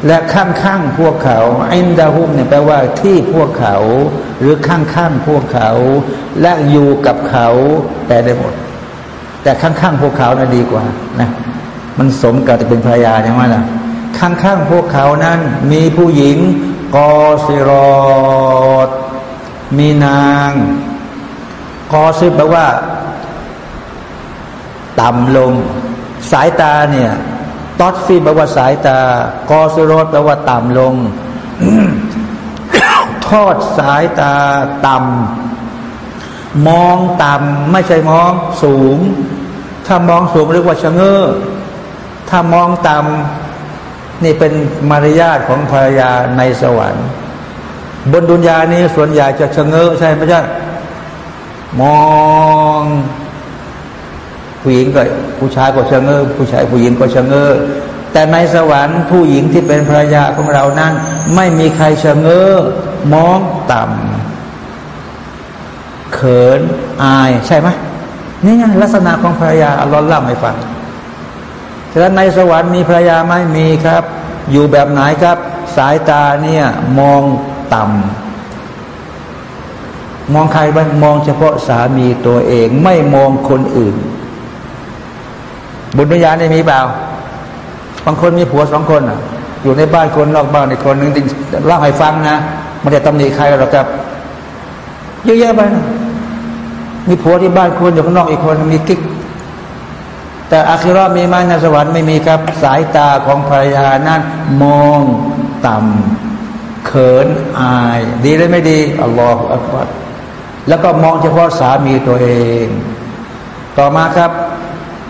และข้างข้างพวกเขาอินดาฮุมเนี่ยแปลว่าที่พวกเขา หรือข้างข้างพวกเขา และอยู่กับเขาแต่ได้หมด แต่ข้างข้างพวกเขานะ่ะดีกว่านะมันสมกับจะเป็นภรรยาใช่ไหมล่ะข้างข้างพวกเขานั้น มีผู้หญิงกอซิรอดมีนางกอซิแปลว่า ต่ำลง สายตาเนี่ย ตอดฟีแปลว่าสายตา กอซิรอดแปลว่าต่ำลง ทอดสายตาต่ำมองต่ำไม่ใช่มองสูง ถ้ามองสูงเรียกว่าชะเง้อถ้ามองต่ำนี่เป็นมารยาทของภรรยาในสวรรค์ บนดุนยานี้ส่วนใหญ่จะชะเง้อใช่ไหมจ๊ะมอง ผู้หญิงก็ผู้ชายก็ชะเง้อผู้ชายผู้หญิงก็ชะเง้อแต่ในสวรรค์ผู้หญิงที่เป็นภรรยาของเรานั้น ไม่มีใครชะเง้อมองต่ำเขินอายใช่ไหมนี่ไงลักษณะของภรรยาอัลลอฮ์เล่าให้ฟังฉะนั้นในสวรรค์มีภรรยาไม่มีครับ อยู่แบบไหนครับ สายตาเนี่ยมองต่ำมองใครบ้างมองเฉพาะสามีตัวเอง ไม่มองคนอื่น บุญญาณมีเปล่า บางคนมีผัวสองคนอะอยู่ในบ้านคนนอกบ้านอีกคนหนึ่งเล่าให้ฟังนะไม่ได้ตำหนิใครหรอกครับเยอะแยะไปนะมีผัวที่บ้านคนอยู่ข้างนอกอีกคนมีกิ๊ก แต่อาคิรอมีไหมในสวรรค์ไม่มีครับ สายตาของภรรยานั้นมองต่ำเขินอาย ดีหรือไม่ดีอัลลอฮฺอักบัรแล้วก็มองเฉพาะสามีตัวเอง ต่อมาครับ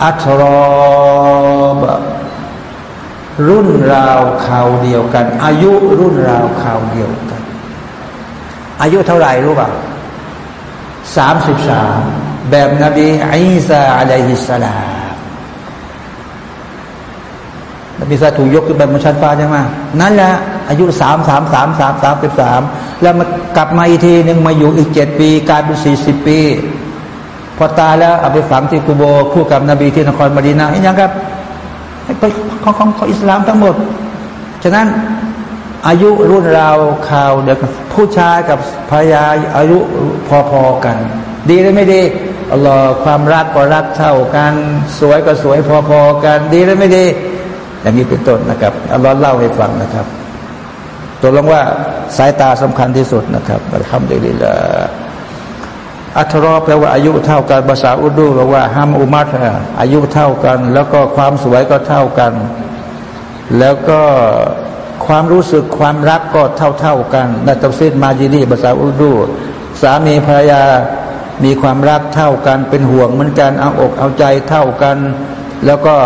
อัชรอบรุ่นราวข่าวเดียวกัน อายุรุ่นราวข่าวเดียวกัน อายุเท่าไหร่รู้ป่ะสามสิบสามแบบนบีอิสาอะลัยฮิสสลามนบีซาถูกยกขึ้นไปบนชั้นฟ้าใช่ไหมนั่นแหละอายุสามสามสามสามสามสิบสามแล้วมากลับมาอีกทีหนึ่งมาอยู่อีกเจ็ดปี กลายเป็นสี่สิบปี พอตายแล้วเอาไปฝังที่กูโบคู่กับนบีที่นครมดีนาเห็นยังครับไปของของของอิสลามทั้งหมด ฉะนั้นอายุรุ่นราวข่าวเด็กผู้ชายกับภรรยาอายุพอๆกัน ดีหรือไม่ดีอัลลอฮ์ความรักก็รักเท่ากัน สวยก็สวยพอๆกัน ดีหรือไม่ดี อย่างนี้เป็นต้นนะครับอัลลอฮ์เล่าให้ฟังนะครับตัวลงว่าสายตาสำคัญที่สุดนะครับอัลฮัมดุลิลลาห์ อัทรอแปลว่าอายุเท่ากันภาษาอุดูแปลว่าฮัมอุมัตอายุเท่ากัน แล้วก็ความสวยก็เท่ากัน แล้วก็ความรู้สึกความรักก็เท่าเท่ากันในตัฟซีรมาจีดีภาษาอุรดูสามีภรรยามีความรักเท่ากัน เป็นห่วงเหมือนกันเอาอกเอาใจเท่ากัน แล้วก็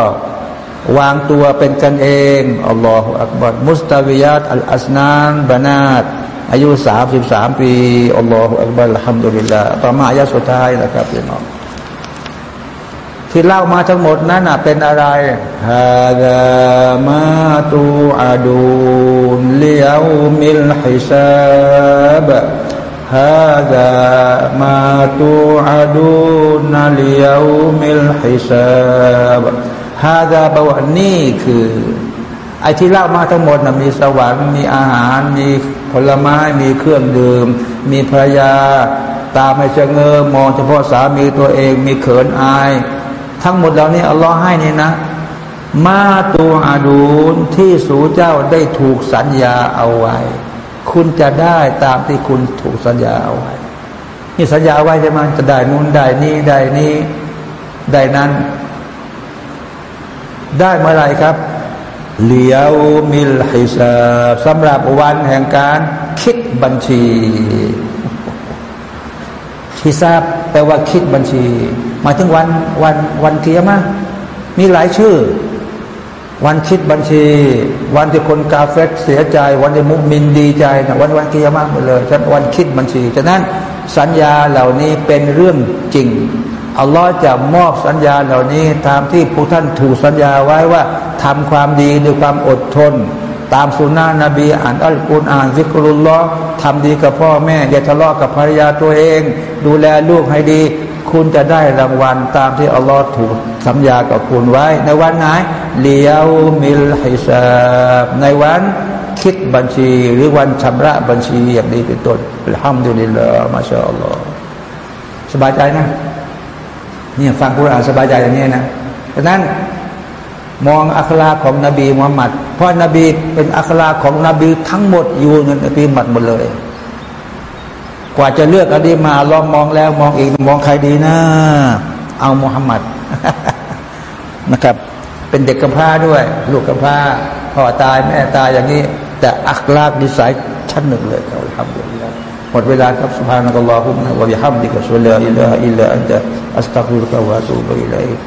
วางตัวเป็นกันเองالله أكبر مستويات الأسنان بنات อายุสามสิบสามปีالله أكبر الحمد لله ต่อมาอายะสุดท้ายนะครับพี่น้องที่เล่ามาทั้งหมดนั้นเป็นอะไรฮาดามาตูอาดูนเลียวมิลฮิซาบฮาดามาตูอาดูนเลียวมิลฮิซาบฮาดาบวนี่คือ ไอ้ที่เล่ามาทั้งหมดนะมีสวรรค์มีอาหาร มีผลไม้มีเครื่องดื่ม มีภรรยา ตาไม่เชงเงอมองเฉพาะสามีตัวเอง มีเขินอาย ทั้งหมดเหล่านี้อัลลอฮ์ให้นี่นะ มาตัวอาดูนที่สูเจ้าได้ถูกสัญญาเอาไว้ คุณจะได้ตามที่คุณถูกสัญญาเอาไว้นี่สัญญาไว้ใช่ไหมจะได้นู่นได้นี่ได้นี้ได้นั้น ได้เมื่อไรครับ เลียวมิลฮิซาสำหรับวันแห่งการคิดบัญชีฮิซาบแปลว่าคิดบัญชี หมายถึงวันวันวันเกียร์มามีหลายชื่อ วันคิดบัญชี วันที่คนกาเฟตเสียใจ วันที่มุมินดีใจนะวันวันเกียร์มาหมดเลยฉะนั้นวันคิดบัญชีฉะนั้นสัญญาเหล่านี้เป็นเรื่องจริง อัลลอฮ์จะมอบสัญญาเหล่านี้ตามที่ผู้ท่านถูกสัญญาไว้ว่าทำความดีด้วยความอดทน ตามสุนนะนบีอ่านอัลกุรอานซิกรุลลอฮ์ทำดีกับพ่อแม่อย่าทะเลาะกับภรรยาตัวเอง ดูแลลูกให้ดี คุณจะได้รางวัลตามที่อัลลอฮ์ถูกสัญญากับคุณไว้ ในวันไหนเลียวมิลฮิซาบในวันคิดบัญชีหรือวันชำระบัญชีอย่างนี้เป็นต้นห้ามดุลิลลามาชาอัลลอฮ์สบายใจนะ เนี่ยฟังกุรอานสบายใจอย่างนี้นะดังนั้นมองอัคราของนบีมุฮัมมัดเพราะนบีเป็นอัคราของนบีทั้งหมดอยู่ในนบีมุฮัมมัดหมดเลย กว่าจะเลือกอันนี้มาลองมองแล้วมองอีกมองใครดีนะ เอามุฮัมมัดนะครับ เป็นเด็กกำพร้าด้วย ลูกกำพร้าพ่อตายแม่ตายอย่างนี้ แต่อัคราดีสายชั้นหนึ่งเลยเขาทำหมดเวลาครับสุภาพนักลอฮุมนะวะบิฮัมดิกะสุลลอิลลาอิลลาอันตะ استغفرك واتوب اليك